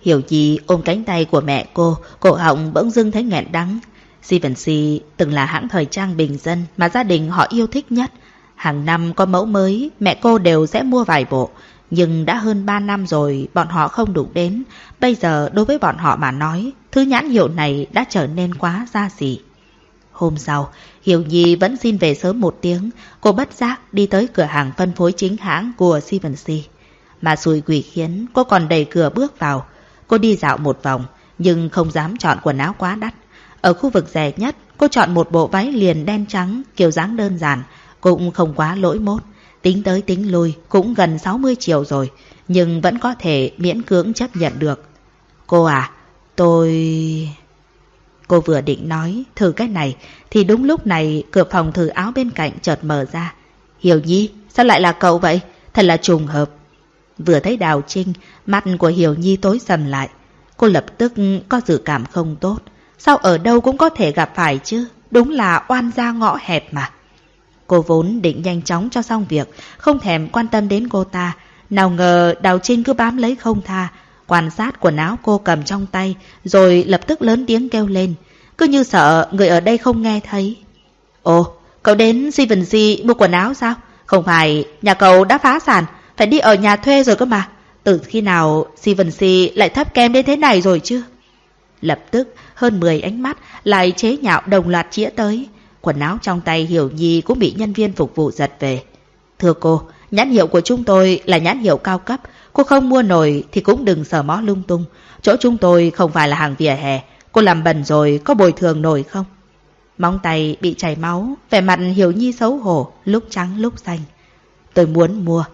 Hiểu gì ôm cánh tay của mẹ cô, cổ họng bỗng dưng thấy nghẹn đắng. Givenchy từng là hãng thời trang bình dân mà gia đình họ yêu thích nhất. Hàng năm có mẫu mới, mẹ cô đều sẽ mua vài bộ. Nhưng đã hơn 3 năm rồi bọn họ không đủ đến. Bây giờ đối với bọn họ mà nói, thứ nhãn hiệu này đã trở nên quá xa xỉ. Hôm sau, Hiểu Nhi vẫn xin về sớm một tiếng. Cô bất giác đi tới cửa hàng phân phối chính hãng của Givenchy. Mà xùi quỷ khiến cô còn đẩy cửa bước vào. Cô đi dạo một vòng, nhưng không dám chọn quần áo quá đắt. Ở khu vực rẻ nhất, cô chọn một bộ váy liền đen trắng, kiểu dáng đơn giản, cũng không quá lỗi mốt. Tính tới tính lui cũng gần 60 triệu rồi, nhưng vẫn có thể miễn cưỡng chấp nhận được. Cô à, tôi... Cô vừa định nói thử cái này, thì đúng lúc này cửa phòng thử áo bên cạnh chợt mở ra. Hiểu Nhi, sao lại là cậu vậy? Thật là trùng hợp. Vừa thấy Đào Trinh, mặt của Hiểu Nhi tối sầm lại. Cô lập tức có dự cảm không tốt. Sao ở đâu cũng có thể gặp phải chứ? Đúng là oan gia ngõ hẹp mà. Cô vốn định nhanh chóng cho xong việc, không thèm quan tâm đến cô ta. Nào ngờ Đào Trinh cứ bám lấy không tha, quan sát quần áo cô cầm trong tay, rồi lập tức lớn tiếng kêu lên. Cứ như sợ người ở đây không nghe thấy. Ồ, cậu đến Givenchy mua quần áo sao? Không phải nhà cậu đã phá sản, phải đi ở nhà thuê rồi cơ mà. Từ khi nào Givenchy lại thấp kem đến thế này rồi chứ? Lập tức hơn 10 ánh mắt lại chế nhạo đồng loạt chĩa tới. Quần áo trong tay Hiểu Nhi cũng bị nhân viên phục vụ giật về. Thưa cô, nhãn hiệu của chúng tôi là nhãn hiệu cao cấp. Cô không mua nổi thì cũng đừng sờ mó lung tung. Chỗ chúng tôi không phải là hàng vỉa hè. Cô làm bẩn rồi có bồi thường nổi không? Móng tay bị chảy máu, vẻ mặt Hiểu Nhi xấu hổ, lúc trắng lúc xanh. Tôi muốn mua.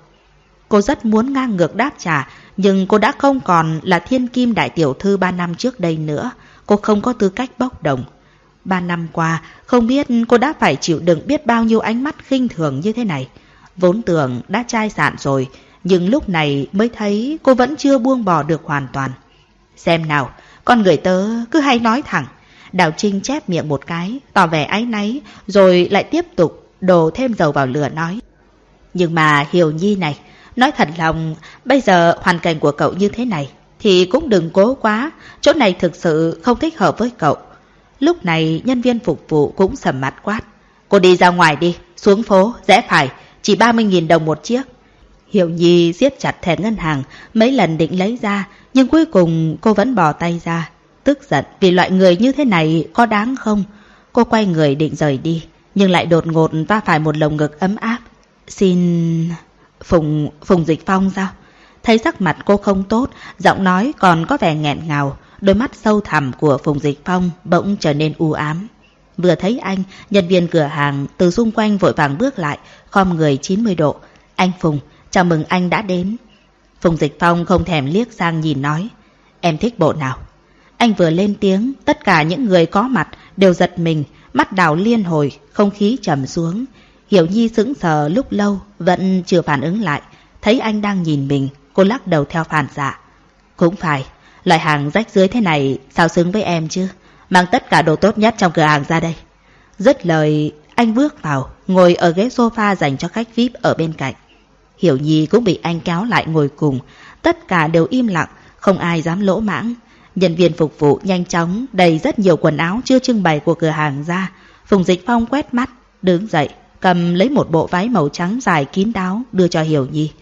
Cô rất muốn ngang ngược đáp trả, nhưng cô đã không còn là thiên kim đại tiểu thư ba năm trước đây nữa. Cô không có tư cách bốc đồng. Ba năm qua, không biết cô đã phải chịu đựng biết bao nhiêu ánh mắt khinh thường như thế này. Vốn tưởng đã chai sạn rồi, nhưng lúc này mới thấy cô vẫn chưa buông bỏ được hoàn toàn. Xem nào, con người tớ cứ hay nói thẳng. Đào Trinh chép miệng một cái, tỏ vẻ áy náy, rồi lại tiếp tục đổ thêm dầu vào lửa nói. Nhưng mà Hiểu Nhi này, nói thật lòng, bây giờ hoàn cảnh của cậu như thế này, thì cũng đừng cố quá, chỗ này thực sự không thích hợp với cậu. Lúc này nhân viên phục vụ cũng sầm mặt quát. Cô đi ra ngoài đi, xuống phố, rẽ phải, chỉ 30.000 đồng một chiếc. Hiểu Nhi siết chặt thẻ ngân hàng, mấy lần định lấy ra, nhưng cuối cùng cô vẫn bỏ tay ra. Tức giận vì loại người như thế này có đáng không? Cô quay người định rời đi, nhưng lại đột ngột va phải một lồng ngực ấm áp. Xin... Phùng... Phùng Dịch Phong sao? Thấy sắc mặt cô không tốt, giọng nói còn có vẻ nghẹn ngào, đôi mắt sâu thẳm của Phùng Dịch Phong bỗng trở nên u ám. Vừa thấy anh, nhân viên cửa hàng từ xung quanh vội vàng bước lại, khom người 90 độ. Anh Phùng, chào mừng anh đã đến. Phùng Dịch Phong không thèm liếc sang nhìn nói, em thích bộ nào? Anh vừa lên tiếng, tất cả những người có mặt đều giật mình, mắt đào liên hồi, không khí trầm xuống. Hiểu Nhi sững sờ lúc lâu, vẫn chưa phản ứng lại. Thấy anh đang nhìn mình, cô lắc đầu theo phản xạ. Cũng phải, loại hàng rách dưới thế này sao xứng với em chứ? Mang tất cả đồ tốt nhất trong cửa hàng ra đây. Dứt lời, anh bước vào, ngồi ở ghế sofa dành cho khách VIP ở bên cạnh. Hiểu Nhi cũng bị anh kéo lại ngồi cùng, tất cả đều im lặng, không ai dám lỗ mãng. Nhân viên phục vụ nhanh chóng đầy rất nhiều quần áo chưa trưng bày của cửa hàng ra. Phùng Dịch Phong quét mắt, đứng dậy, cầm lấy một bộ váy màu trắng dài kín đáo đưa cho Hiểu Nhi.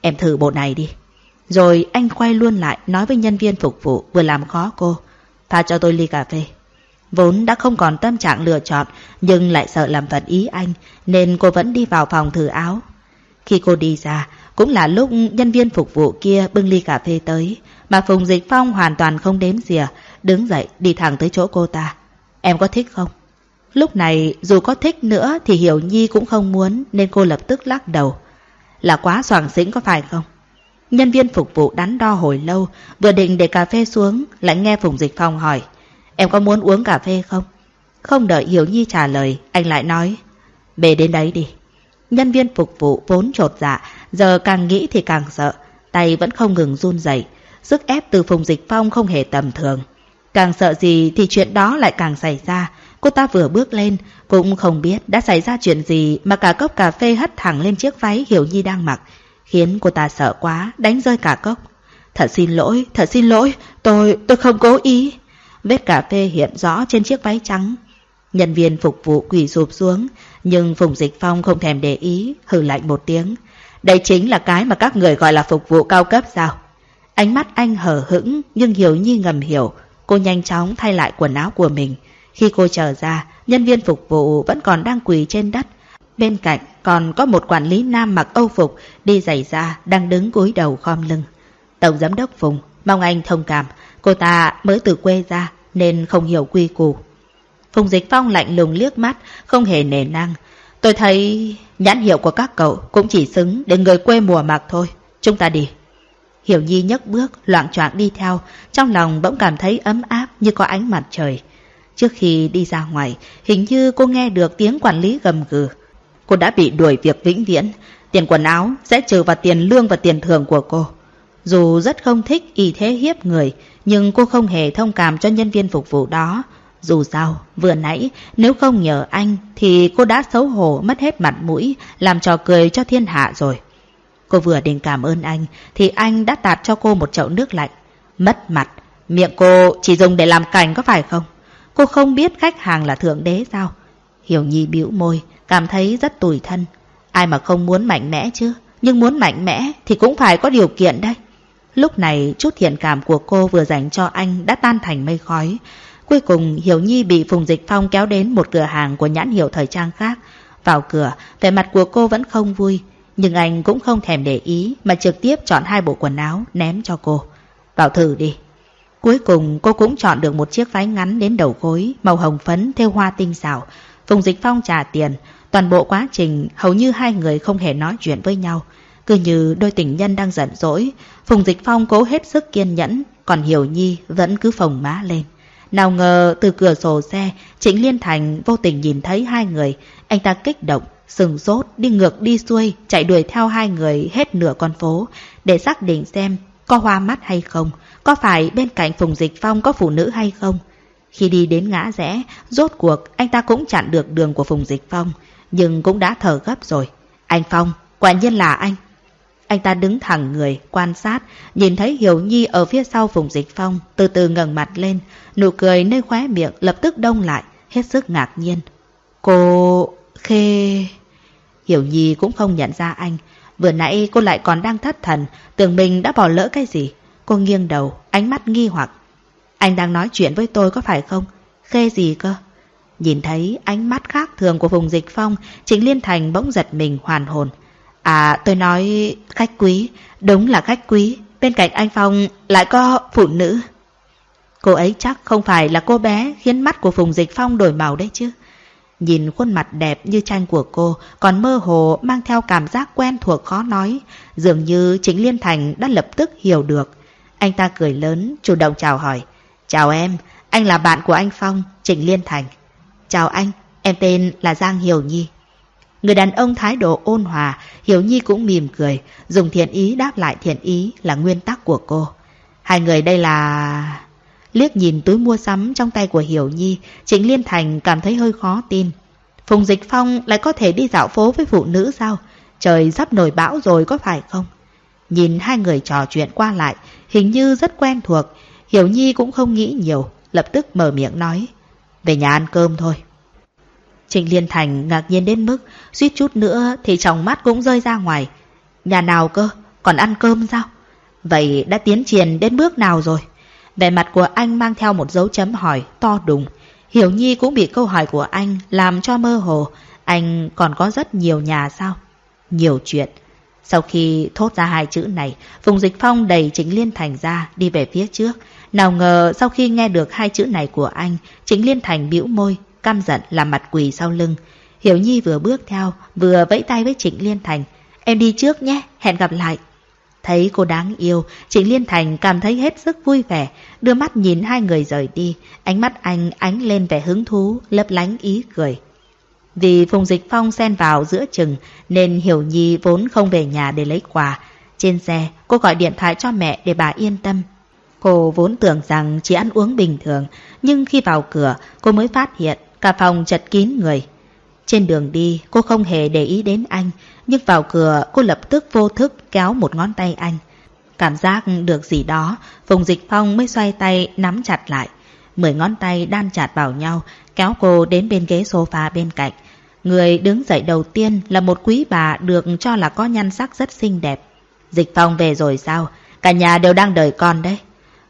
Em thử bộ này đi. Rồi anh quay luôn lại nói với nhân viên phục vụ vừa làm khó cô. Pha cho tôi ly cà phê. Vốn đã không còn tâm trạng lựa chọn nhưng lại sợ làm phật ý anh nên cô vẫn đi vào phòng thử áo. Khi cô đi ra cũng là lúc nhân viên phục vụ kia bưng ly cà phê tới mà Phùng Dịch Phong hoàn toàn không đếm dìa đứng dậy đi thẳng tới chỗ cô ta. Em có thích không? Lúc này dù có thích nữa thì Hiểu Nhi cũng không muốn nên cô lập tức lắc đầu. Là quá soàng xĩnh có phải không? Nhân viên phục vụ đắn đo hồi lâu, vừa định để cà phê xuống, lại nghe Phùng Dịch Phong hỏi. Em có muốn uống cà phê không? Không đợi Hiểu Nhi trả lời, anh lại nói. Bề đến đấy đi. Nhân viên phục vụ vốn trột dạ, giờ càng nghĩ thì càng sợ. Tay vẫn không ngừng run rẩy Sức ép từ Phùng Dịch Phong không hề tầm thường. Càng sợ gì thì chuyện đó lại càng xảy ra. Cô ta vừa bước lên, cũng không biết đã xảy ra chuyện gì mà cả cốc cà phê hất thẳng lên chiếc váy Hiểu Nhi đang mặc khiến cô ta sợ quá, đánh rơi cả cốc. Thật xin lỗi, thật xin lỗi, tôi, tôi không cố ý. Vết cà phê hiện rõ trên chiếc váy trắng. Nhân viên phục vụ quỳ sụp xuống, nhưng Phùng Dịch Phong không thèm để ý, hừ lạnh một tiếng. Đây chính là cái mà các người gọi là phục vụ cao cấp sao? Ánh mắt anh hở hững nhưng hiểu nhi ngầm hiểu. Cô nhanh chóng thay lại quần áo của mình. Khi cô trở ra, nhân viên phục vụ vẫn còn đang quỳ trên đất, Bên cạnh còn có một quản lý nam mặc âu phục, đi giày da, đang đứng cúi đầu khom lưng. Tổng giám đốc Phùng, mong anh thông cảm, cô ta mới từ quê ra nên không hiểu quy củ. Phùng Dịch Phong lạnh lùng liếc mắt, không hề nề năng. Tôi thấy nhãn hiệu của các cậu cũng chỉ xứng để người quê mùa mặc thôi. Chúng ta đi. Hiểu Nhi nhấc bước, loạn choạng đi theo, trong lòng bỗng cảm thấy ấm áp như có ánh mặt trời. Trước khi đi ra ngoài, hình như cô nghe được tiếng quản lý gầm gừ. Cô đã bị đuổi việc vĩnh viễn. Tiền quần áo sẽ trừ vào tiền lương và tiền thưởng của cô. Dù rất không thích y thế hiếp người, nhưng cô không hề thông cảm cho nhân viên phục vụ đó. Dù sao, vừa nãy, nếu không nhờ anh, thì cô đã xấu hổ mất hết mặt mũi, làm trò cười cho thiên hạ rồi. Cô vừa định cảm ơn anh, thì anh đã tạt cho cô một chậu nước lạnh. Mất mặt, miệng cô chỉ dùng để làm cảnh có phải không? Cô không biết khách hàng là thượng đế sao? Hiểu Nhi bĩu môi, cảm thấy rất tủi thân. Ai mà không muốn mạnh mẽ chứ, nhưng muốn mạnh mẽ thì cũng phải có điều kiện đây. Lúc này chút thiện cảm của cô vừa dành cho anh đã tan thành mây khói. Cuối cùng Hiểu Nhi bị Phùng Dịch Phong kéo đến một cửa hàng của nhãn hiệu thời trang khác. Vào cửa, vẻ mặt của cô vẫn không vui, nhưng anh cũng không thèm để ý mà trực tiếp chọn hai bộ quần áo ném cho cô. Vào thử đi. Cuối cùng cô cũng chọn được một chiếc váy ngắn đến đầu gối, màu hồng phấn theo hoa tinh xảo. Phùng Dịch Phong trả tiền, Toàn bộ quá trình hầu như hai người không hề nói chuyện với nhau. Cứ như đôi tình nhân đang giận dỗi, Phùng Dịch Phong cố hết sức kiên nhẫn, còn Hiểu Nhi vẫn cứ phồng má lên. Nào ngờ từ cửa sổ xe, Trịnh Liên Thành vô tình nhìn thấy hai người, anh ta kích động, sừng sốt, đi ngược đi xuôi, chạy đuổi theo hai người hết nửa con phố, để xác định xem có hoa mắt hay không, có phải bên cạnh Phùng Dịch Phong có phụ nữ hay không. Khi đi đến ngã rẽ, rốt cuộc anh ta cũng chặn được đường của Phùng Dịch Phong nhưng cũng đã thở gấp rồi. Anh Phong, quả nhiên là anh. Anh ta đứng thẳng người, quan sát, nhìn thấy Hiểu Nhi ở phía sau vùng dịch phong, từ từ ngẩng mặt lên, nụ cười nơi khóe miệng lập tức đông lại, hết sức ngạc nhiên. Cô... khê... Hiểu Nhi cũng không nhận ra anh. Vừa nãy cô lại còn đang thất thần, tưởng mình đã bỏ lỡ cái gì. Cô nghiêng đầu, ánh mắt nghi hoặc. Anh đang nói chuyện với tôi có phải không? Khê gì cơ? Nhìn thấy ánh mắt khác thường của vùng dịch phong, Trịnh Liên Thành bỗng giật mình hoàn hồn. À tôi nói khách quý, đúng là khách quý, bên cạnh anh Phong lại có phụ nữ. Cô ấy chắc không phải là cô bé khiến mắt của Phùng Dịch Phong đổi màu đấy chứ. Nhìn khuôn mặt đẹp như tranh của cô, còn mơ hồ mang theo cảm giác quen thuộc khó nói. Dường như chính Liên Thành đã lập tức hiểu được. Anh ta cười lớn, chủ động chào hỏi. Chào em, anh là bạn của anh Phong, Trịnh Liên Thành. Chào anh, em tên là Giang Hiểu Nhi. Người đàn ông thái độ ôn hòa, Hiểu Nhi cũng mỉm cười, dùng thiện ý đáp lại thiện ý là nguyên tắc của cô. Hai người đây là... Liếc nhìn túi mua sắm trong tay của Hiểu Nhi, Trịnh Liên Thành cảm thấy hơi khó tin. Phùng Dịch Phong lại có thể đi dạo phố với phụ nữ sao? Trời sắp nổi bão rồi có phải không? Nhìn hai người trò chuyện qua lại, hình như rất quen thuộc. Hiểu Nhi cũng không nghĩ nhiều, lập tức mở miệng nói. Về nhà ăn cơm thôi. Trịnh Liên Thành ngạc nhiên đến mức suýt chút nữa thì trong mắt cũng rơi ra ngoài. Nhà nào cơ? Còn ăn cơm sao? Vậy đã tiến triển đến bước nào rồi? Vẻ mặt của anh mang theo một dấu chấm hỏi to đùng. Hiểu Nhi cũng bị câu hỏi của anh làm cho mơ hồ. Anh còn có rất nhiều nhà sao? Nhiều chuyện. Sau khi thốt ra hai chữ này, Phùng Dịch Phong đẩy Trịnh Liên Thành ra đi về phía trước. Nào ngờ sau khi nghe được hai chữ này của anh, Trịnh Liên Thành bĩu môi, căm giận làm mặt quỳ sau lưng. Hiểu Nhi vừa bước theo, vừa vẫy tay với Trịnh Liên Thành. Em đi trước nhé, hẹn gặp lại. Thấy cô đáng yêu, Trịnh Liên Thành cảm thấy hết sức vui vẻ, đưa mắt nhìn hai người rời đi, ánh mắt anh ánh lên vẻ hứng thú, lấp lánh ý cười. Vì Phùng Dịch Phong xen vào giữa chừng nên Hiểu Nhi vốn không về nhà để lấy quà. Trên xe, cô gọi điện thoại cho mẹ để bà yên tâm. Cô vốn tưởng rằng chỉ ăn uống bình thường, nhưng khi vào cửa, cô mới phát hiện cả phòng chật kín người. Trên đường đi, cô không hề để ý đến anh, nhưng vào cửa cô lập tức vô thức kéo một ngón tay anh. Cảm giác được gì đó, Phùng Dịch Phong mới xoay tay nắm chặt lại. Mười ngón tay đan chặt vào nhau, kéo cô đến bên ghế sofa bên cạnh. Người đứng dậy đầu tiên là một quý bà được cho là có nhan sắc rất xinh đẹp. Dịch Phong về rồi sao? Cả nhà đều đang đợi con đấy.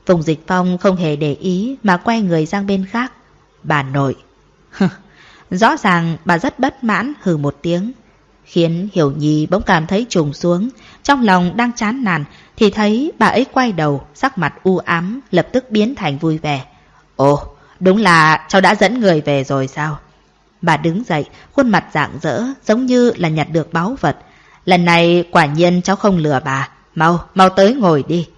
Phùng Dịch Phong không hề để ý mà quay người sang bên khác. Bà nội. Rõ ràng bà rất bất mãn hừ một tiếng. Khiến Hiểu Nhi bỗng cảm thấy trùng xuống. Trong lòng đang chán nản thì thấy bà ấy quay đầu, sắc mặt u ám, lập tức biến thành vui vẻ. Ồ, đúng là cháu đã dẫn người về rồi sao? Bà đứng dậy, khuôn mặt rạng rỡ, giống như là nhặt được báu vật. Lần này quả nhiên cháu không lừa bà. Mau, mau tới ngồi đi.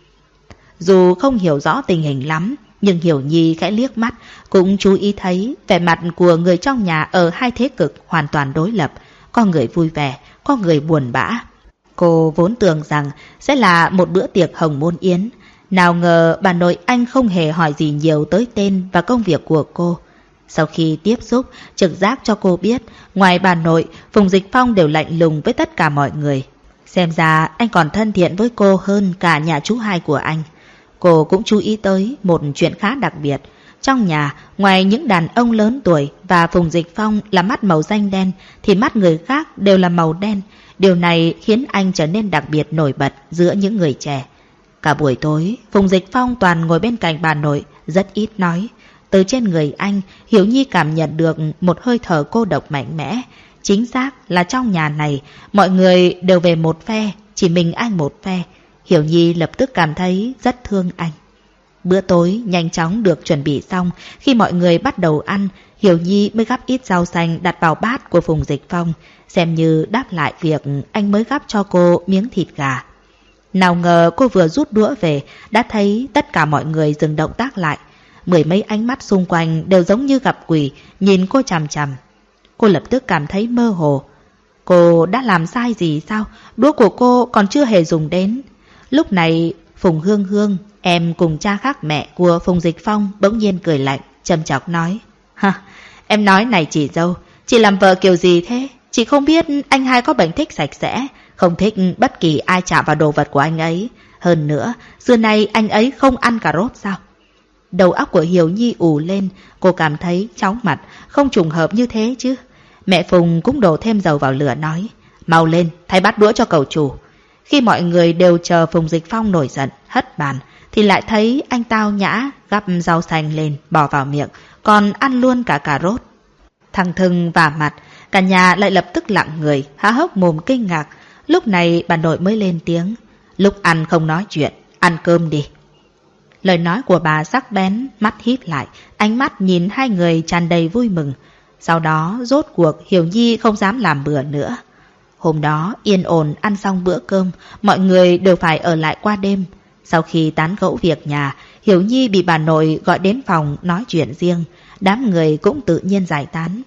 Dù không hiểu rõ tình hình lắm, nhưng Hiểu Nhi khẽ liếc mắt, cũng chú ý thấy vẻ mặt của người trong nhà ở hai thế cực hoàn toàn đối lập. Có người vui vẻ, có người buồn bã. Cô vốn tưởng rằng sẽ là một bữa tiệc hồng môn yến. Nào ngờ bà nội anh không hề hỏi gì nhiều tới tên và công việc của cô. Sau khi tiếp xúc, trực giác cho cô biết, ngoài bà nội, Phùng Dịch Phong đều lạnh lùng với tất cả mọi người. Xem ra anh còn thân thiện với cô hơn cả nhà chú hai của anh. Cô cũng chú ý tới một chuyện khá đặc biệt. Trong nhà, ngoài những đàn ông lớn tuổi và Phùng Dịch Phong là mắt màu xanh đen, thì mắt người khác đều là màu đen. Điều này khiến anh trở nên đặc biệt nổi bật giữa những người trẻ. Cả buổi tối, Phùng Dịch Phong toàn ngồi bên cạnh bà nội, rất ít nói. Từ trên người anh, Hiểu Nhi cảm nhận được một hơi thở cô độc mạnh mẽ. Chính xác là trong nhà này, mọi người đều về một phe, chỉ mình anh một phe. Hiểu Nhi lập tức cảm thấy rất thương anh. Bữa tối nhanh chóng được chuẩn bị xong, khi mọi người bắt đầu ăn, Hiểu Nhi mới gắp ít rau xanh đặt vào bát của Phùng Dịch Phong, xem như đáp lại việc anh mới gắp cho cô miếng thịt gà. Nào ngờ cô vừa rút đũa về, đã thấy tất cả mọi người dừng động tác lại. Mười mấy ánh mắt xung quanh đều giống như gặp quỷ, nhìn cô chằm chằm. Cô lập tức cảm thấy mơ hồ. Cô đã làm sai gì sao? Đũa của cô còn chưa hề dùng đến. Lúc này, Phùng Hương Hương, em cùng cha khác mẹ của Phùng Dịch Phong bỗng nhiên cười lạnh, châm chọc nói. Ha, em nói này chị dâu, chị làm vợ kiểu gì thế? Chị không biết anh hai có bệnh thích sạch sẽ, không thích bất kỳ ai chạm vào đồ vật của anh ấy. Hơn nữa, xưa nay anh ấy không ăn cà rốt sao? Đầu óc của Hiểu Nhi ù lên, cô cảm thấy chóng mặt, không trùng hợp như thế chứ. Mẹ Phùng cũng đổ thêm dầu vào lửa nói, mau lên, thay bát đũa cho cầu chủ. Khi mọi người đều chờ Phùng Dịch Phong nổi giận, hất bàn, thì lại thấy anh tao nhã gắp rau xanh lên, bỏ vào miệng, còn ăn luôn cả cà rốt. Thằng Thừng và mặt, cả nhà lại lập tức lặng người, há hốc mồm kinh ngạc. Lúc này bà nội mới lên tiếng. Lúc ăn không nói chuyện, ăn cơm đi. Lời nói của bà sắc bén, mắt híp lại, ánh mắt nhìn hai người tràn đầy vui mừng. Sau đó, rốt cuộc, Hiểu Nhi không dám làm bữa nữa. Hôm đó, yên ổn ăn xong bữa cơm, mọi người đều phải ở lại qua đêm. Sau khi tán gẫu việc nhà, Hiểu Nhi bị bà nội gọi đến phòng nói chuyện riêng, đám người cũng tự nhiên giải tán.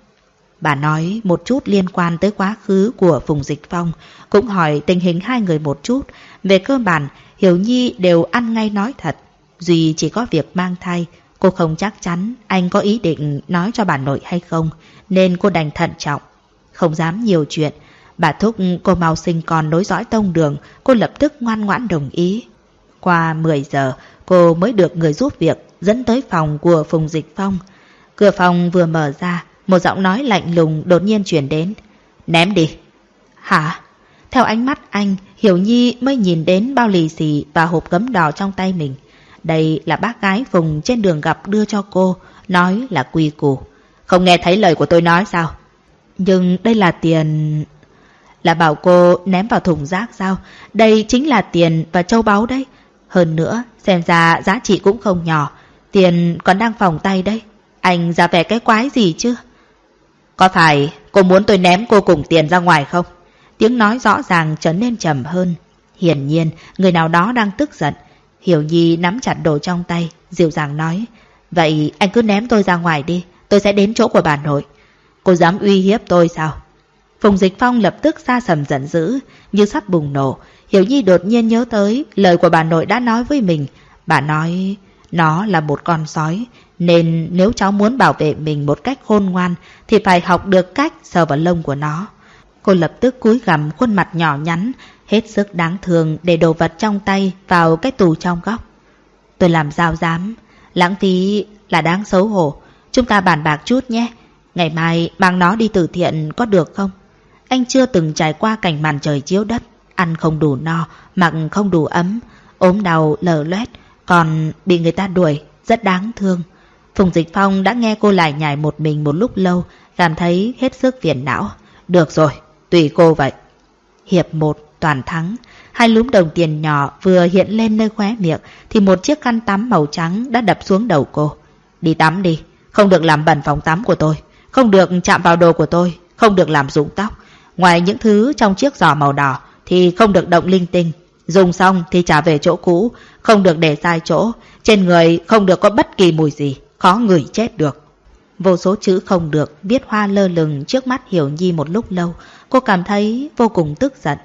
Bà nói một chút liên quan tới quá khứ của Phùng Dịch Phong, cũng hỏi tình hình hai người một chút. Về cơ bản, Hiểu Nhi đều ăn ngay nói thật. Duy chỉ có việc mang thai, Cô không chắc chắn anh có ý định nói cho bà nội hay không, nên cô đành thận trọng. Không dám nhiều chuyện, bà thúc cô mau sinh con nối dõi tông đường, cô lập tức ngoan ngoãn đồng ý. Qua 10 giờ, cô mới được người giúp việc dẫn tới phòng của Phùng Dịch Phong. Cửa phòng vừa mở ra, một giọng nói lạnh lùng đột nhiên chuyển đến. Ném đi. Hả? Theo ánh mắt anh, Hiểu Nhi mới nhìn đến bao lì xì và hộp gấm đỏ trong tay mình. Đây là bác gái Phùng trên đường gặp đưa cho cô, nói là quy củ. Không nghe thấy lời của tôi nói sao? Nhưng đây là tiền... Là bảo cô ném vào thùng rác sao? Đây chính là tiền và châu báu đấy. Hơn nữa, xem ra giá trị cũng không nhỏ. Tiền còn đang phòng tay đấy. Anh ra vẻ cái quái gì chứ? Có phải cô muốn tôi ném cô cùng tiền ra ngoài không? Tiếng nói rõ ràng trở nên trầm hơn. Hiển nhiên, người nào đó đang tức giận. Hiểu Nhi nắm chặt đồ trong tay, dịu dàng nói. Vậy anh cứ ném tôi ra ngoài đi, tôi sẽ đến chỗ của bà nội. Cô dám uy hiếp tôi sao? Phùng Dịch Phong lập tức xa sầm giận dữ, như sắp bùng nổ. Hiểu Nhi đột nhiên nhớ tới lời của bà nội đã nói với mình. Bà nói nó là một con sói, nên nếu cháu muốn bảo vệ mình một cách khôn ngoan thì phải học được cách sờ vào lông của nó. Cô lập tức cúi gằm khuôn mặt nhỏ nhắn, hết sức đáng thương để đồ vật trong tay vào cái tù trong góc. Tôi làm sao dám, lãng phí là đáng xấu hổ. Chúng ta bàn bạc chút nhé. Ngày mai mang nó đi từ thiện có được không? Anh chưa từng trải qua cảnh màn trời chiếu đất, ăn không đủ no, mặc không đủ ấm, ốm đau lờ loét, còn bị người ta đuổi, rất đáng thương. Phùng Dịch Phong đã nghe cô lại nhảy một mình một lúc lâu, cảm thấy hết sức phiền não. Được rồi, tùy cô vậy. Hiệp một toàn thắng, hai lúm đồng tiền nhỏ vừa hiện lên nơi khóe miệng thì một chiếc khăn tắm màu trắng đã đập xuống đầu cô. Đi tắm đi, không được làm bẩn phòng tắm của tôi, không được chạm vào đồ của tôi, không được làm rụng tóc. Ngoài những thứ trong chiếc giỏ màu đỏ thì không được động linh tinh. Dùng xong thì trả về chỗ cũ, không được để sai chỗ, trên người không được có bất kỳ mùi gì, khó người chết được. Vô số chữ không được viết hoa lơ lửng trước mắt Hiểu Nhi một lúc lâu, cô cảm thấy vô cùng tức giận.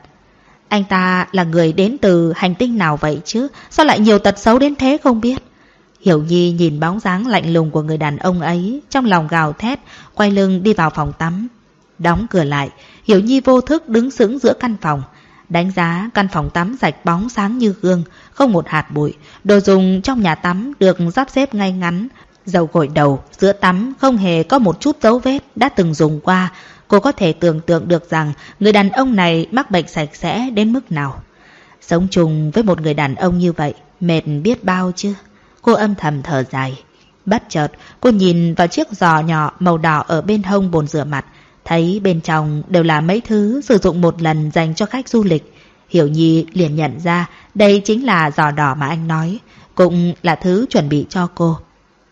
Anh ta là người đến từ hành tinh nào vậy chứ, sao lại nhiều tật xấu đến thế không biết. Hiểu Nhi nhìn bóng dáng lạnh lùng của người đàn ông ấy, trong lòng gào thét, quay lưng đi vào phòng tắm. Đóng cửa lại, Hiểu Nhi vô thức đứng sững giữa căn phòng. Đánh giá căn phòng tắm sạch bóng sáng như gương, không một hạt bụi. Đồ dùng trong nhà tắm được sắp xếp ngay ngắn. Dầu gội đầu, giữa tắm không hề có một chút dấu vết đã từng dùng qua. Cô có thể tưởng tượng được rằng người đàn ông này mắc bệnh sạch sẽ đến mức nào. Sống chung với một người đàn ông như vậy, mệt biết bao chứ. Cô âm thầm thở dài. Bất chợt, cô nhìn vào chiếc giò nhỏ màu đỏ ở bên hông bồn rửa mặt, Thấy bên trong đều là mấy thứ sử dụng một lần dành cho khách du lịch. Hiểu Nhi liền nhận ra đây chính là giò đỏ mà anh nói, cũng là thứ chuẩn bị cho cô.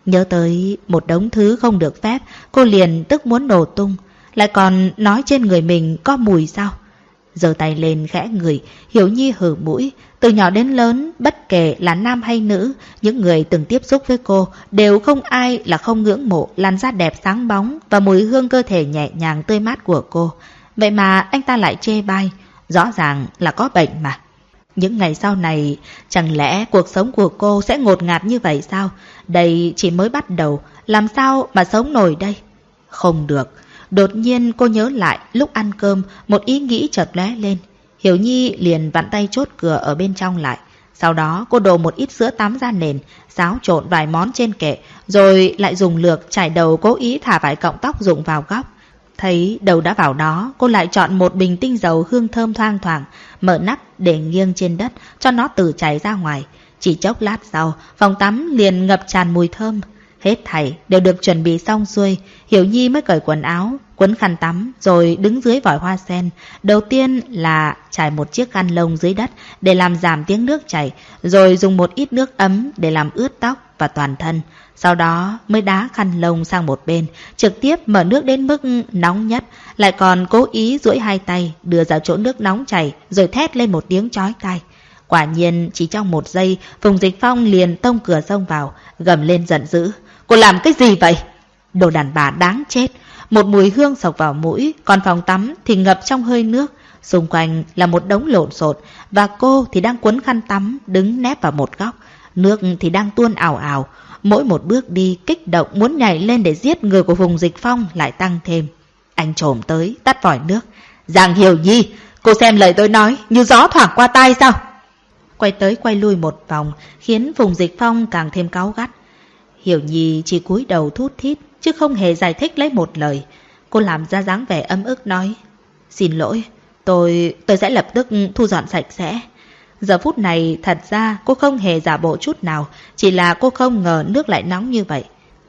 Nhớ tới một đống thứ không được phép, cô liền tức muốn nổ tung, lại còn nói trên người mình có mùi sao? giơ tay lên khẽ người, Hiểu Nhi hử mũi. Từ nhỏ đến lớn, bất kể là nam hay nữ, những người từng tiếp xúc với cô đều không ai là không ngưỡng mộ làn da đẹp sáng bóng và mùi hương cơ thể nhẹ nhàng tươi mát của cô. Vậy mà anh ta lại chê bai, rõ ràng là có bệnh mà. Những ngày sau này, chẳng lẽ cuộc sống của cô sẽ ngột ngạt như vậy sao? Đây chỉ mới bắt đầu, làm sao mà sống nổi đây? Không được, Đột nhiên cô nhớ lại lúc ăn cơm một ý nghĩ chợt lóe lên. Hiểu Nhi liền vặn tay chốt cửa ở bên trong lại. Sau đó cô đổ một ít sữa tắm ra nền, xáo trộn vài món trên kệ, rồi lại dùng lược trải đầu cố ý thả vài cọng tóc rụng vào góc. Thấy đầu đã vào đó, cô lại chọn một bình tinh dầu hương thơm thoang thoảng, mở nắp để nghiêng trên đất cho nó tự chảy ra ngoài. Chỉ chốc lát sau, phòng tắm liền ngập tràn mùi thơm. Hết thảy đều được chuẩn bị xong xuôi, Hiểu Nhi mới cởi quần áo, quấn khăn tắm rồi đứng dưới vòi hoa sen. Đầu tiên là trải một chiếc khăn lông dưới đất để làm giảm tiếng nước chảy, rồi dùng một ít nước ấm để làm ướt tóc và toàn thân. Sau đó mới đá khăn lông sang một bên, trực tiếp mở nước đến mức nóng nhất, lại còn cố ý duỗi hai tay đưa ra chỗ nước nóng chảy rồi thét lên một tiếng chói tai. Quả nhiên chỉ trong một giây, Phùng Dịch Phong liền tông cửa xông vào, gầm lên giận dữ. Cô làm cái gì vậy? Đồ đàn bà đáng chết. Một mùi hương sộc vào mũi, còn phòng tắm thì ngập trong hơi nước. Xung quanh là một đống lộn xộn và cô thì đang quấn khăn tắm đứng nép vào một góc. Nước thì đang tuôn ảo ảo, mỗi một bước đi kích động muốn nhảy lên để giết người của vùng dịch phong lại tăng thêm. Anh trồm tới, tắt vòi nước. Giang Hiểu Nhi, cô xem lời tôi nói như gió thoảng qua tai sao? Quay tới quay lui một vòng, khiến vùng dịch phong càng thêm cáu gắt. Hiểu Nhi chỉ cúi đầu thút thít, chứ không hề giải thích lấy một lời. Cô làm ra dáng vẻ âm ức nói. Xin lỗi, tôi tôi sẽ lập tức thu dọn sạch sẽ. Giờ phút này thật ra cô không hề giả bộ chút nào, chỉ là cô không ngờ nước lại nóng như vậy.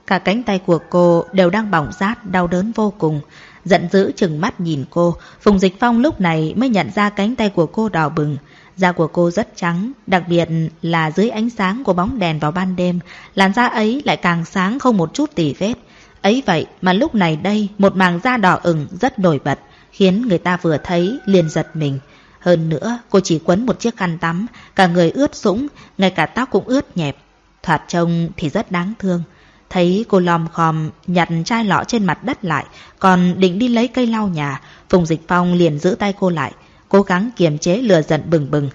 Cả cánh tay của cô đều đang bỏng rát, đau đớn vô cùng. Giận dữ chừng mắt nhìn cô, Phùng Dịch Phong lúc này mới nhận ra cánh tay của cô đỏ bừng. Da của cô rất trắng, đặc biệt là dưới ánh sáng của bóng đèn vào ban đêm, làn da ấy lại càng sáng không một chút tỉ vết. Ấy vậy mà lúc này đây một màng da đỏ ửng rất nổi bật, khiến người ta vừa thấy liền giật mình. Hơn nữa, cô chỉ quấn một chiếc khăn tắm, cả người ướt sũng, ngay cả tóc cũng ướt nhẹp. Thoạt trông thì rất đáng thương. Thấy cô lòm khòm nhặt chai lọ trên mặt đất lại, còn định đi lấy cây lau nhà, Phùng Dịch Phong liền giữ tay cô lại, cố gắng kiềm chế lừa giận bừng bừng.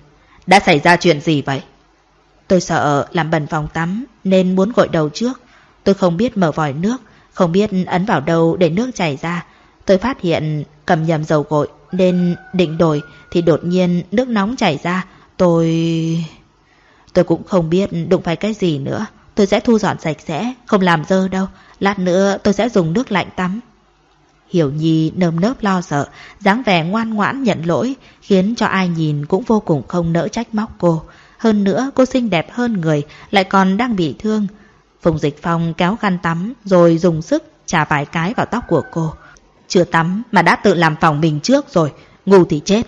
Đã xảy ra chuyện gì vậy? Tôi sợ làm bẩn phòng tắm nên muốn gội đầu trước. Tôi không biết mở vòi nước, không biết ấn vào đâu để nước chảy ra. Tôi phát hiện cầm nhầm dầu gội nên định đổi thì đột nhiên nước nóng chảy ra. Tôi... Tôi cũng không biết đụng phải cái gì nữa. Tôi sẽ thu dọn sạch sẽ, không làm dơ đâu. Lát nữa tôi sẽ dùng nước lạnh tắm. Hiểu Nhi nơm nớp lo sợ, dáng vẻ ngoan ngoãn nhận lỗi, khiến cho ai nhìn cũng vô cùng không nỡ trách móc cô. Hơn nữa cô xinh đẹp hơn người, lại còn đang bị thương. Phùng Dịch Phong kéo khăn tắm rồi dùng sức trả vài cái vào tóc của cô. Chưa tắm mà đã tự làm phòng mình trước rồi, ngu thì chết.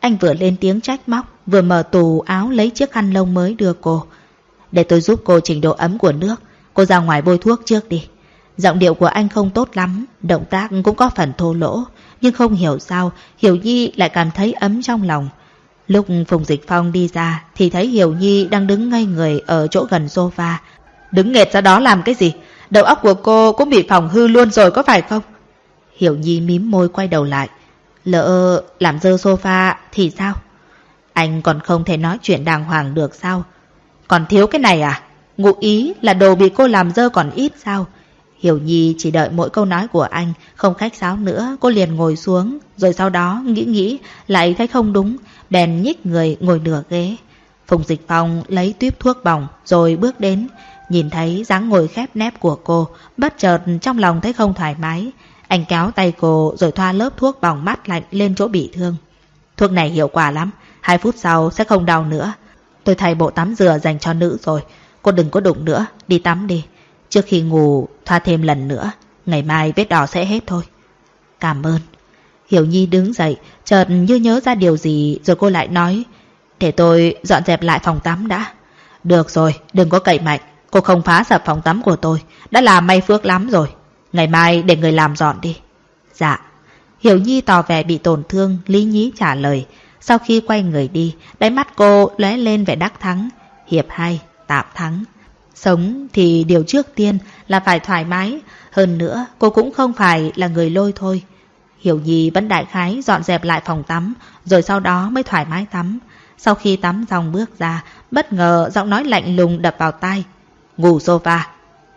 Anh vừa lên tiếng trách móc, vừa mở tù áo lấy chiếc khăn lông mới đưa cô. Để tôi giúp cô chỉnh độ ấm của nước, cô ra ngoài bôi thuốc trước đi. Giọng điệu của anh không tốt lắm, động tác cũng có phần thô lỗ, nhưng không hiểu sao Hiểu Nhi lại cảm thấy ấm trong lòng. Lúc Phùng Dịch Phong đi ra thì thấy Hiểu Nhi đang đứng ngây người ở chỗ gần sofa. Đứng nghệt ra đó làm cái gì? Đầu óc của cô cũng bị phòng hư luôn rồi có phải không? Hiểu Nhi mím môi quay đầu lại. Lỡ làm dơ sofa thì sao? Anh còn không thể nói chuyện đàng hoàng được sao? Còn thiếu cái này à? Ngụ ý là đồ bị cô làm dơ còn ít sao? Hiểu Nhi chỉ đợi mỗi câu nói của anh, không khách sáo nữa, cô liền ngồi xuống, rồi sau đó nghĩ nghĩ, lại thấy không đúng, bèn nhích người ngồi nửa ghế. Phùng Dịch Phong lấy tuyếp thuốc bỏng, rồi bước đến, nhìn thấy dáng ngồi khép nép của cô, bất chợt trong lòng thấy không thoải mái. Anh kéo tay cô rồi thoa lớp thuốc bỏng mắt lạnh lên chỗ bị thương. Thuốc này hiệu quả lắm, hai phút sau sẽ không đau nữa. Tôi thay bộ tắm rửa dành cho nữ rồi, cô đừng có đụng nữa, đi tắm đi. Trước khi ngủ, thoa thêm lần nữa, ngày mai vết đỏ sẽ hết thôi. Cảm ơn. Hiểu Nhi đứng dậy, chợt như nhớ ra điều gì rồi cô lại nói, để tôi dọn dẹp lại phòng tắm đã. Được rồi, đừng có cậy mạnh, cô không phá sập phòng tắm của tôi, đã là may phước lắm rồi. Ngày mai để người làm dọn đi. Dạ. Hiểu Nhi tỏ vẻ bị tổn thương, Lý Nhí trả lời. Sau khi quay người đi, đáy mắt cô lóe lên vẻ đắc thắng. Hiệp hai, tạm thắng. Sống thì điều trước tiên là phải thoải mái. Hơn nữa, cô cũng không phải là người lôi thôi. Hiểu Nhi vẫn đại khái dọn dẹp lại phòng tắm, rồi sau đó mới thoải mái tắm. Sau khi tắm xong bước ra, bất ngờ giọng nói lạnh lùng đập vào tai. Ngủ sofa.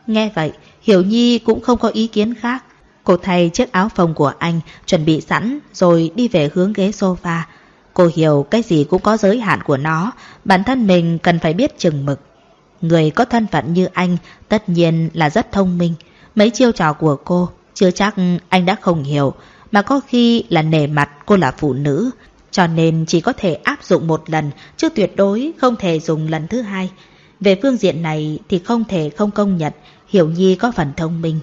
Nghe vậy, Hiểu Nhi cũng không có ý kiến khác. Cô thay chiếc áo phông của anh, chuẩn bị sẵn, rồi đi về hướng ghế sofa. Cô hiểu cái gì cũng có giới hạn của nó, bản thân mình cần phải biết chừng mực. Người có thân phận như anh tất nhiên là rất thông minh. Mấy chiêu trò của cô, chưa chắc anh đã không hiểu, mà có khi là nề mặt cô là phụ nữ, cho nên chỉ có thể áp dụng một lần, chứ tuyệt đối không thể dùng lần thứ hai. Về phương diện này thì không thể không công nhận Hiểu Nhi có phần thông minh.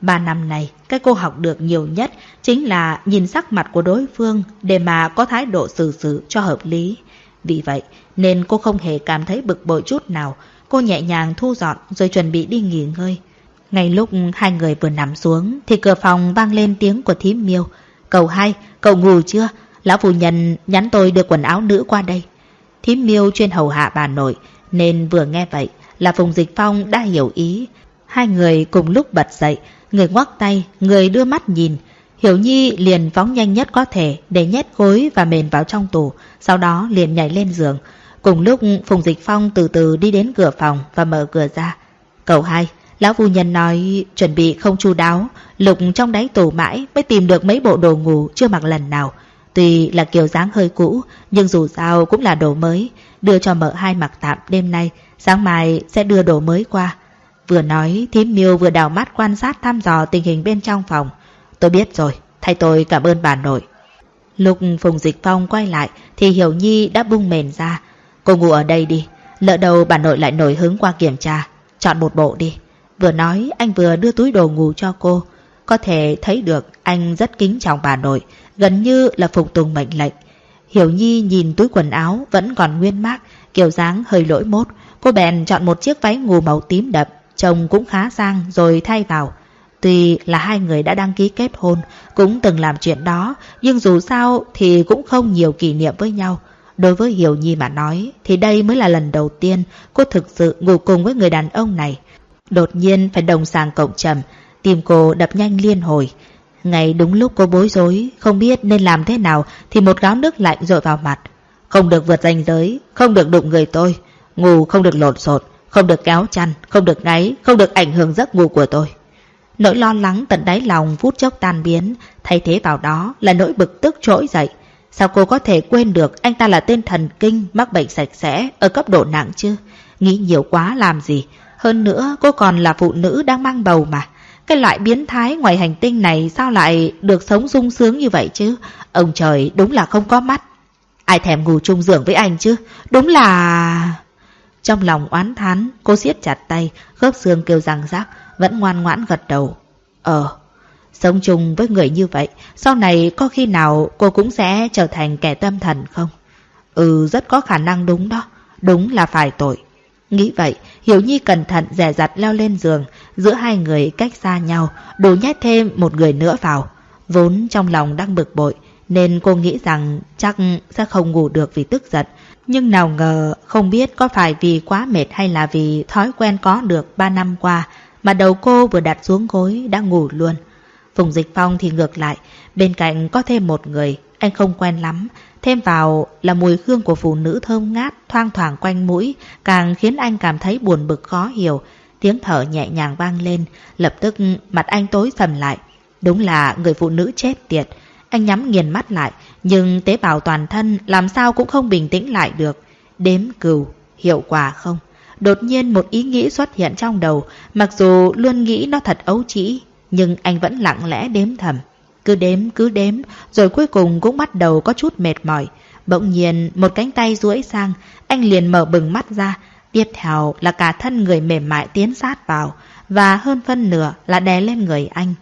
Ba năm này, cái cô học được nhiều nhất chính là nhìn sắc mặt của đối phương để mà có thái độ xử sự cho hợp lý. Vì vậy, nên cô không hề cảm thấy bực bội chút nào. Cô nhẹ nhàng thu dọn rồi chuẩn bị đi nghỉ ngơi. Ngay lúc hai người vừa nằm xuống thì cửa phòng vang lên tiếng của thím miêu. Cậu hai, cậu ngủ chưa? Lão phu nhân nhắn tôi đưa quần áo nữ qua đây. Thím miêu chuyên hầu hạ bà nội nên vừa nghe vậy là Phùng Dịch Phong đã hiểu ý. Hai người cùng lúc bật dậy, người ngoắc tay, người đưa mắt nhìn. Hiểu Nhi liền phóng nhanh nhất có thể để nhét gối và mền vào trong tủ, sau đó liền nhảy lên giường. Cùng lúc Phùng Dịch Phong từ từ đi đến cửa phòng và mở cửa ra. Cầu hai, lão phu nhân nói chuẩn bị không chu đáo, lục trong đáy tủ mãi mới tìm được mấy bộ đồ ngủ chưa mặc lần nào. Tuy là kiểu dáng hơi cũ, nhưng dù sao cũng là đồ mới, đưa cho mợ hai mặc tạm đêm nay, sáng mai sẽ đưa đồ mới qua. Vừa nói, thím miêu vừa đào mắt quan sát thăm dò tình hình bên trong phòng. Tôi biết rồi, thay tôi cảm ơn bà nội. Lúc Phùng Dịch Phong quay lại thì Hiểu Nhi đã bung mền ra. Cô ngủ ở đây đi, lỡ đầu bà nội lại nổi hứng qua kiểm tra. Chọn một bộ đi. Vừa nói anh vừa đưa túi đồ ngủ cho cô. Có thể thấy được anh rất kính trọng bà nội, gần như là phục tùng mệnh lệnh. Hiểu Nhi nhìn túi quần áo vẫn còn nguyên mác, kiểu dáng hơi lỗi mốt. Cô bèn chọn một chiếc váy ngủ màu tím đậm, trông cũng khá sang rồi thay vào. Tuy là hai người đã đăng ký kết hôn, cũng từng làm chuyện đó, nhưng dù sao thì cũng không nhiều kỷ niệm với nhau. Đối với Hiểu Nhi mà nói, thì đây mới là lần đầu tiên cô thực sự ngủ cùng với người đàn ông này. Đột nhiên phải đồng sàng cộng trầm, tim cô đập nhanh liên hồi. Ngay đúng lúc cô bối rối, không biết nên làm thế nào thì một gáo nước lạnh rội vào mặt. Không được vượt ranh giới, không được đụng người tôi, ngủ không được lộn xộn, không được kéo chăn, không được ngáy, không được ảnh hưởng giấc ngủ của tôi. Nỗi lo lắng tận đáy lòng phút chốc tan biến, thay thế vào đó là nỗi bực tức trỗi dậy. Sao cô có thể quên được anh ta là tên thần kinh mắc bệnh sạch sẽ ở cấp độ nặng chứ? Nghĩ nhiều quá làm gì? Hơn nữa cô còn là phụ nữ đang mang bầu mà. Cái loại biến thái ngoài hành tinh này sao lại được sống sung sướng như vậy chứ? Ông trời đúng là không có mắt. Ai thèm ngủ chung giường với anh chứ? Đúng là... Trong lòng oán thán, cô siết chặt tay, khớp xương kêu răng rắc, vẫn ngoan ngoãn gật đầu. Ờ, sống chung với người như vậy, sau này có khi nào cô cũng sẽ trở thành kẻ tâm thần không? Ừ, rất có khả năng đúng đó, đúng là phải tội. Nghĩ vậy, Hiểu Nhi cẩn thận dè dặt leo lên giường, giữa hai người cách xa nhau, đủ nhét thêm một người nữa vào. Vốn trong lòng đang bực bội, nên cô nghĩ rằng chắc sẽ không ngủ được vì tức giận. Nhưng nào ngờ không biết có phải vì quá mệt hay là vì thói quen có được ba năm qua mà đầu cô vừa đặt xuống gối đã ngủ luôn. Phùng Dịch Phong thì ngược lại, bên cạnh có thêm một người, anh không quen lắm. Thêm vào là mùi hương của phụ nữ thơm ngát, thoang thoảng quanh mũi, càng khiến anh cảm thấy buồn bực khó hiểu. Tiếng thở nhẹ nhàng vang lên, lập tức mặt anh tối sầm lại. Đúng là người phụ nữ chết tiệt. Anh nhắm nghiền mắt lại, nhưng tế bào toàn thân làm sao cũng không bình tĩnh lại được. Đếm cừu, hiệu quả không? Đột nhiên một ý nghĩ xuất hiện trong đầu, mặc dù luôn nghĩ nó thật ấu trĩ, nhưng anh vẫn lặng lẽ đếm thầm. Cứ đếm, cứ đếm, rồi cuối cùng cũng bắt đầu có chút mệt mỏi. Bỗng nhiên, một cánh tay duỗi sang, anh liền mở bừng mắt ra. Tiếp theo là cả thân người mềm mại tiến sát vào, và hơn phân nửa là đè lên người anh.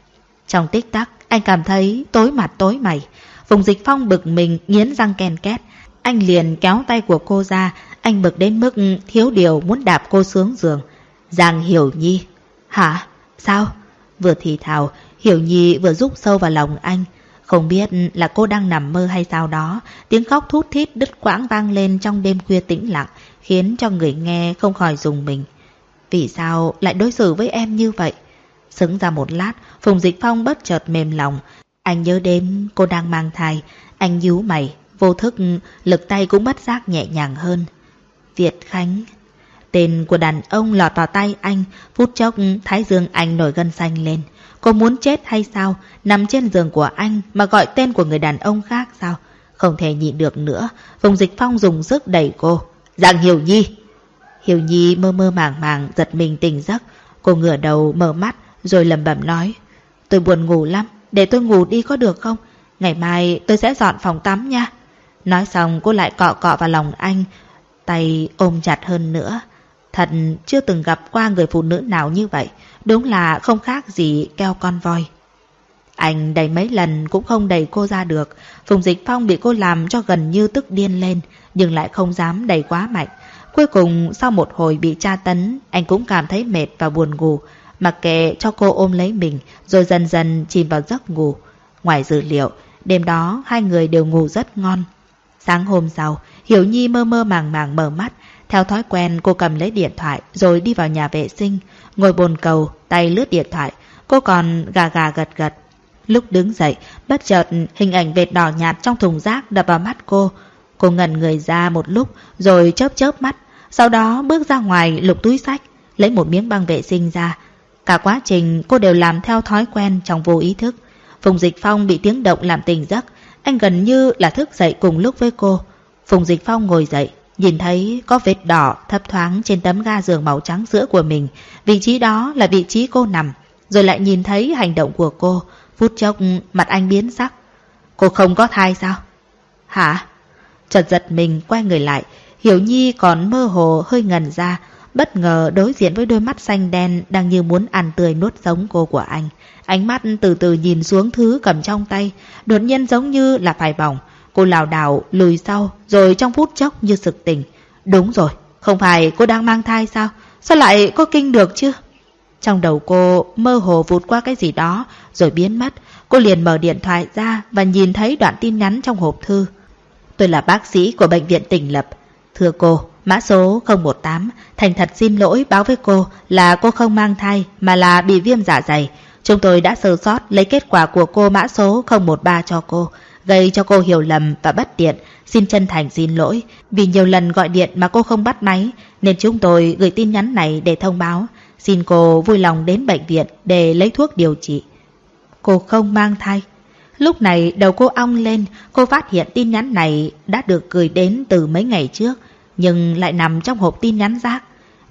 Trong tích tắc, anh cảm thấy tối mặt tối mày. Phùng Dịch Phong bực mình nghiến răng ken két. Anh liền kéo tay của cô ra, anh bực đến mức thiếu điều muốn đạp cô xuống giường. Giang Hiểu Nhi. Hả? Sao? Vừa thì thào, Hiểu Nhi vừa rúc sâu vào lòng anh. Không biết là cô đang nằm mơ hay sao đó, tiếng khóc thút thít đứt quãng vang lên trong đêm khuya tĩnh lặng, khiến cho người nghe không khỏi dùng mình. Vì sao lại đối xử với em như vậy? Sững ra một lát, Phùng Dịch Phong bất chợt mềm lòng. Anh nhớ đến cô đang mang thai, anh nhíu mày, vô thức lực tay cũng bất giác nhẹ nhàng hơn. Việt Khánh Tên của đàn ông lọt vào tay anh, phút chốc thái dương anh nổi gân xanh lên. Cô muốn chết hay sao? Nằm trên giường của anh mà gọi tên của người đàn ông khác sao? Không thể nhịn được nữa. vùng Dịch Phong dùng sức đẩy cô. Giang Hiểu Nhi! Hiểu Nhi mơ mơ màng màng giật mình tỉnh giấc. Cô ngửa đầu mở mắt rồi lầm bẩm nói. Tôi buồn ngủ lắm. Để tôi ngủ đi có được không? Ngày mai tôi sẽ dọn phòng tắm nha. Nói xong cô lại cọ cọ vào lòng anh. Tay ôm chặt hơn nữa. Thật chưa từng gặp qua người phụ nữ nào như vậy. Đúng là không khác gì keo con voi. Anh đẩy mấy lần cũng không đẩy cô ra được. Phùng Dịch Phong bị cô làm cho gần như tức điên lên, nhưng lại không dám đẩy quá mạnh. Cuối cùng sau một hồi bị tra tấn, anh cũng cảm thấy mệt và buồn ngủ. Mặc kệ cho cô ôm lấy mình, rồi dần dần chìm vào giấc ngủ. Ngoài dữ liệu, đêm đó hai người đều ngủ rất ngon. Sáng hôm sau, Hiểu Nhi mơ mơ màng màng mở mắt. Theo thói quen cô cầm lấy điện thoại rồi đi vào nhà vệ sinh. Ngồi bồn cầu, tay lướt điện thoại. Cô còn gà gà gật gật. Lúc đứng dậy, bất chợt hình ảnh vệt đỏ nhạt trong thùng rác đập vào mắt cô. Cô ngẩn người ra một lúc rồi chớp chớp mắt, sau đó bước ra ngoài lục túi sách, lấy một miếng băng vệ sinh ra. Cả quá trình cô đều làm theo thói quen trong vô ý thức. Phùng Dịch Phong bị tiếng động làm tỉnh giấc, anh gần như là thức dậy cùng lúc với cô. Phùng Dịch Phong ngồi dậy, nhìn thấy có vết đỏ thấp thoáng trên tấm ga giường màu trắng sữa của mình. Vị trí đó là vị trí cô nằm. Rồi lại nhìn thấy hành động của cô. Phút chốc, mặt anh biến sắc. Cô không có thai sao? Hả? Chợt giật mình, quay người lại. Hiểu Nhi còn mơ hồ, hơi ngần ra. Bất ngờ đối diện với đôi mắt xanh đen đang như muốn ăn tươi nuốt sống cô của anh. Ánh mắt từ từ nhìn xuống thứ cầm trong tay. Đột nhiên giống như là phải bỏng. Cô lảo đảo lùi sau rồi trong phút chốc như sực tỉnh. Đúng rồi, không phải cô đang mang thai sao? Sao lại có kinh được chứ? Trong đầu cô mơ hồ vụt qua cái gì đó rồi biến mất. Cô liền mở điện thoại ra và nhìn thấy đoạn tin nhắn trong hộp thư. Tôi là bác sĩ của bệnh viện tỉnh lập. Thưa cô, mã số 018, thành thật xin lỗi báo với cô là cô không mang thai mà là bị viêm dạ dày. Chúng tôi đã sơ sót lấy kết quả của cô mã số 013 cho cô gây cho cô hiểu lầm và bất tiện. Xin chân thành xin lỗi, vì nhiều lần gọi điện mà cô không bắt máy, nên chúng tôi gửi tin nhắn này để thông báo. Xin cô vui lòng đến bệnh viện để lấy thuốc điều trị. Cô không mang thai. Lúc này đầu cô ong lên, cô phát hiện tin nhắn này đã được gửi đến từ mấy ngày trước, nhưng lại nằm trong hộp tin nhắn rác.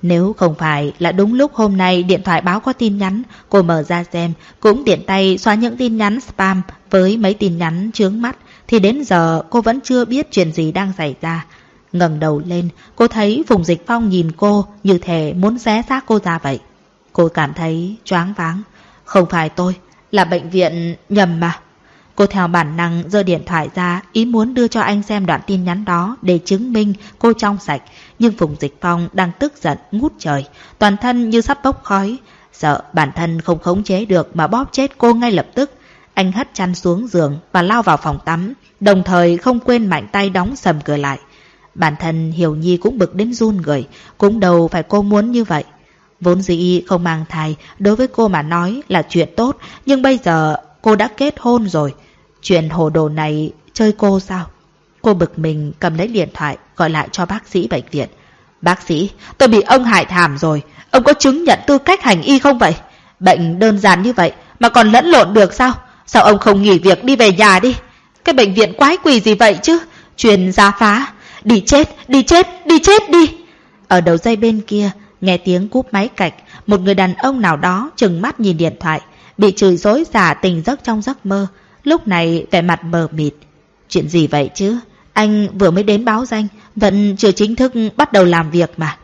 Nếu không phải là đúng lúc hôm nay điện thoại báo có tin nhắn, cô mở ra xem, cũng tiện tay xóa những tin nhắn spam với mấy tin nhắn chướng mắt, thì đến giờ cô vẫn chưa biết chuyện gì đang xảy ra. ngẩng đầu lên, cô thấy Phùng Dịch Phong nhìn cô như thể muốn xé xác cô ra vậy. Cô cảm thấy choáng váng. Không phải tôi, là bệnh viện nhầm mà. Cô theo bản năng giơ điện thoại ra, ý muốn đưa cho anh xem đoạn tin nhắn đó để chứng minh cô trong sạch. Nhưng Phùng Dịch Phong đang tức giận ngút trời, toàn thân như sắp bốc khói. Sợ bản thân không khống chế được mà bóp chết cô ngay lập tức. Anh hất chăn xuống giường và lao vào phòng tắm, đồng thời không quên mạnh tay đóng sầm cửa lại. Bản thân Hiểu Nhi cũng bực đến run người, cũng đâu phải cô muốn như vậy. Vốn dĩ không mang thai, đối với cô mà nói là chuyện tốt, nhưng bây giờ cô đã kết hôn rồi. Chuyện hồ đồ này chơi cô sao? Cô bực mình cầm lấy điện thoại gọi lại cho bác sĩ bệnh viện. Bác sĩ, tôi bị ông hại thảm rồi. Ông có chứng nhận tư cách hành y không vậy? Bệnh đơn giản như vậy mà còn lẫn lộn được sao? Sao ông không nghỉ việc đi về nhà đi? Cái bệnh viện quái quỷ gì vậy chứ? Truyền ra phá. Đi chết, đi chết, đi chết đi. Ở đầu dây bên kia, nghe tiếng cúp máy cạch, một người đàn ông nào đó chừng mắt nhìn điện thoại, bị chửi dối giả tình giấc trong giấc mơ. Lúc này vẻ mặt mờ mịt. Chuyện gì vậy chứ? Anh vừa mới đến báo danh, vẫn chưa chính thức bắt đầu làm việc mà.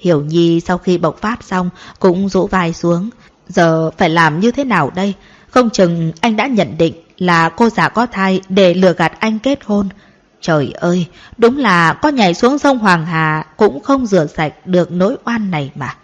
Hiểu Nhi sau khi bộc phát xong cũng rũ vai xuống. Giờ phải làm như thế nào đây? Không chừng anh đã nhận định là cô giả có thai để lừa gạt anh kết hôn. Trời ơi, đúng là có nhảy xuống sông Hoàng Hà cũng không rửa sạch được nỗi oan này mà.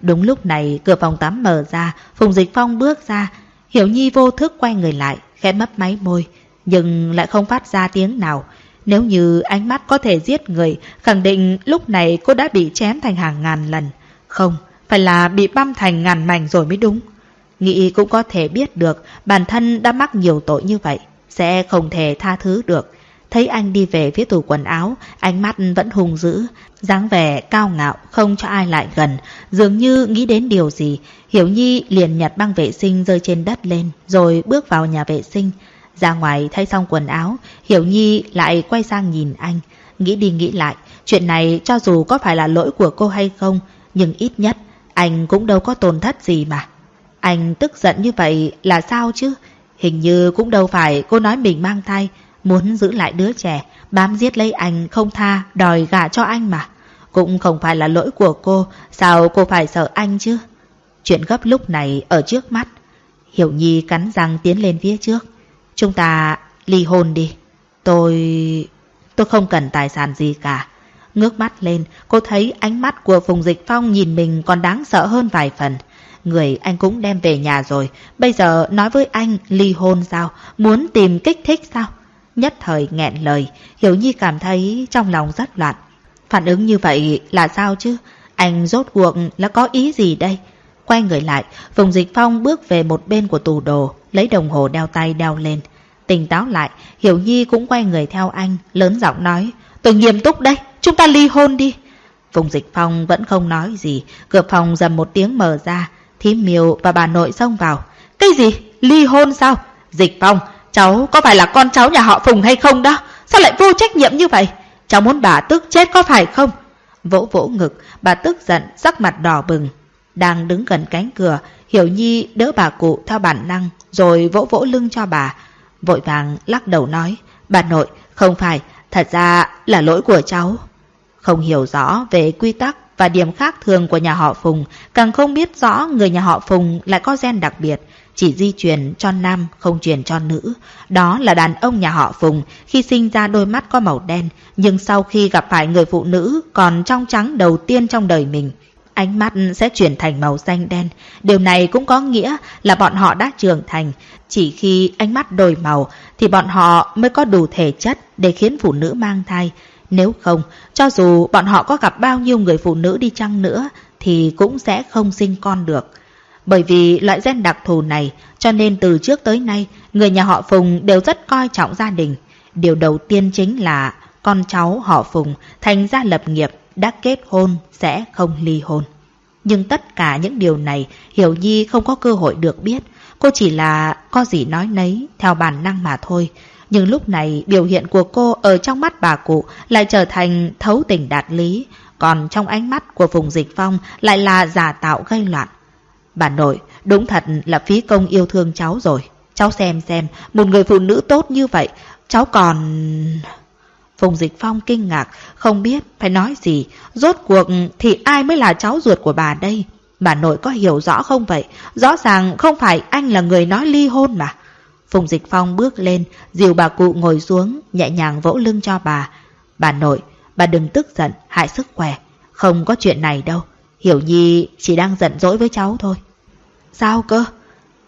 Đúng lúc này cửa phòng tắm mở ra, Phùng Dịch Phong bước ra. Hiểu Nhi vô thức quay người lại, khẽ mấp máy môi, nhưng lại không phát ra tiếng nào. Nếu như ánh mắt có thể giết người, khẳng định lúc này cô đã bị chém thành hàng ngàn lần. Không, phải là bị băm thành ngàn mảnh rồi mới đúng. Nghĩ cũng có thể biết được bản thân đã mắc nhiều tội như vậy, sẽ không thể tha thứ được. Thấy anh đi về phía tủ quần áo, ánh mắt vẫn hung dữ, dáng vẻ cao ngạo, không cho ai lại gần, dường như nghĩ đến điều gì. Hiểu Nhi liền nhặt băng vệ sinh rơi trên đất lên, rồi bước vào nhà vệ sinh. Ra ngoài thay xong quần áo, Hiểu Nhi lại quay sang nhìn anh. Nghĩ đi nghĩ lại, chuyện này cho dù có phải là lỗi của cô hay không, nhưng ít nhất anh cũng đâu có tổn thất gì mà. Anh tức giận như vậy là sao chứ? Hình như cũng đâu phải cô nói mình mang thai, muốn giữ lại đứa trẻ, bám giết lấy anh không tha, đòi gả cho anh mà. Cũng không phải là lỗi của cô, sao cô phải sợ anh chứ? Chuyện gấp lúc này ở trước mắt. Hiểu Nhi cắn răng tiến lên phía trước. Chúng ta ly hôn đi. Tôi... tôi không cần tài sản gì cả. Ngước mắt lên, cô thấy ánh mắt của Phùng Dịch Phong nhìn mình còn đáng sợ hơn vài phần. Người anh cũng đem về nhà rồi, bây giờ nói với anh ly hôn sao, muốn tìm kích thích sao? Nhất thời nghẹn lời, Hiểu Nhi cảm thấy trong lòng rất loạn. Phản ứng như vậy là sao chứ? Anh rốt cuộc là có ý gì đây? Quay người lại, Phùng Dịch Phong bước về một bên của tù đồ, lấy đồng hồ đeo tay đeo lên. Tỉnh táo lại, Hiểu Nhi cũng quay người theo anh, lớn giọng nói. Tôi nghiêm túc đây, chúng ta ly hôn đi. phùng dịch phong vẫn không nói gì, cửa phòng dầm một tiếng mở ra, thím miêu và bà nội xông vào. Cái gì? Ly hôn sao? Dịch phong, cháu có phải là con cháu nhà họ Phùng hay không đó? Sao lại vô trách nhiệm như vậy? Cháu muốn bà tức chết có phải không? Vỗ vỗ ngực, bà tức giận, sắc mặt đỏ bừng. Đang đứng gần cánh cửa, Hiểu Nhi đỡ bà cụ theo bản năng, rồi vỗ vỗ lưng cho bà. Vội vàng lắc đầu nói, bà nội, không phải, thật ra là lỗi của cháu. Không hiểu rõ về quy tắc và điểm khác thường của nhà họ Phùng, càng không biết rõ người nhà họ Phùng lại có gen đặc biệt, chỉ di truyền cho nam không truyền cho nữ. Đó là đàn ông nhà họ Phùng khi sinh ra đôi mắt có màu đen, nhưng sau khi gặp phải người phụ nữ còn trong trắng đầu tiên trong đời mình, ánh mắt sẽ chuyển thành màu xanh đen. Điều này cũng có nghĩa là bọn họ đã trưởng thành. Chỉ khi ánh mắt đổi màu thì bọn họ mới có đủ thể chất để khiến phụ nữ mang thai. Nếu không, cho dù bọn họ có gặp bao nhiêu người phụ nữ đi chăng nữa thì cũng sẽ không sinh con được. Bởi vì loại gen đặc thù này, cho nên từ trước tới nay, người nhà họ Phùng đều rất coi trọng gia đình. Điều đầu tiên chính là con cháu họ Phùng thành ra lập nghiệp, đã kết hôn, sẽ không ly hôn. Nhưng tất cả những điều này Hiểu Nhi không có cơ hội được biết. Cô chỉ là có gì nói nấy, theo bản năng mà thôi. Nhưng lúc này biểu hiện của cô ở trong mắt bà cụ lại trở thành thấu tình đạt lý. Còn trong ánh mắt của Phùng Dịch Phong lại là giả tạo gây loạn. Bà nội, đúng thật là phí công yêu thương cháu rồi. Cháu xem xem, một người phụ nữ tốt như vậy, cháu còn... Phùng Dịch Phong kinh ngạc, không biết phải nói gì. Rốt cuộc thì ai mới là cháu ruột của bà đây? Bà nội có hiểu rõ không vậy? Rõ ràng không phải anh là người nói ly hôn mà. Phùng Dịch Phong bước lên, dìu bà cụ ngồi xuống, nhẹ nhàng vỗ lưng cho bà. Bà nội, bà đừng tức giận, hại sức khỏe. Không có chuyện này đâu. Hiểu Nhi chỉ đang giận dỗi với cháu thôi. Sao cơ?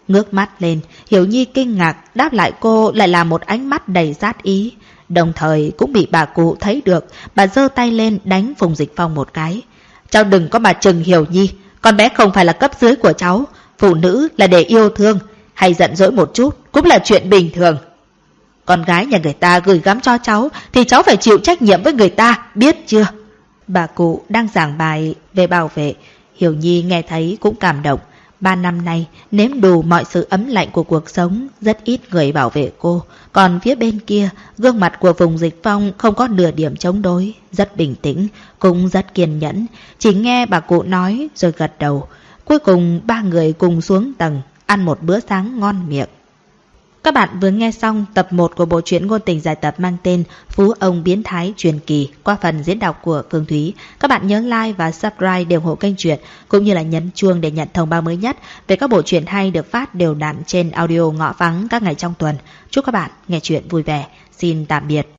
Ngước mắt lên, Hiểu Nhi kinh ngạc đáp lại cô lại là một ánh mắt đầy sát ý. Đồng thời cũng bị bà cụ thấy được, bà giơ tay lên đánh Phùng Dịch Phong một cái. Cháu đừng có mà chừng Hiểu Nhi, con bé không phải là cấp dưới của cháu. Phụ nữ là để yêu thương, hay giận dỗi một chút cũng là chuyện bình thường. Con gái nhà người ta gửi gắm cho cháu thì cháu phải chịu trách nhiệm với người ta, biết chưa? Bà cụ đang giảng bài về bảo vệ, Hiểu Nhi nghe thấy cũng cảm động. Ba năm nay, nếm đủ mọi sự ấm lạnh của cuộc sống, rất ít người bảo vệ cô. Còn phía bên kia, gương mặt của vùng dịch phong không có nửa điểm chống đối, rất bình tĩnh, cũng rất kiên nhẫn. Chỉ nghe bà cụ nói rồi gật đầu. Cuối cùng ba người cùng xuống tầng, ăn một bữa sáng ngon miệng. Các bạn vừa nghe xong tập 1 của bộ truyện ngôn tình giải tập mang tên Phú ông biến thái truyền kỳ qua phần diễn đọc của Phương Thúy. Các bạn nhớ like và subscribe để ủng hộ kênh truyện, cũng như là nhấn chuông để nhận thông báo mới nhất về các bộ truyện hay được phát đều đặn trên audio ngõ vắng các ngày trong tuần. Chúc các bạn nghe truyện vui vẻ. Xin tạm biệt.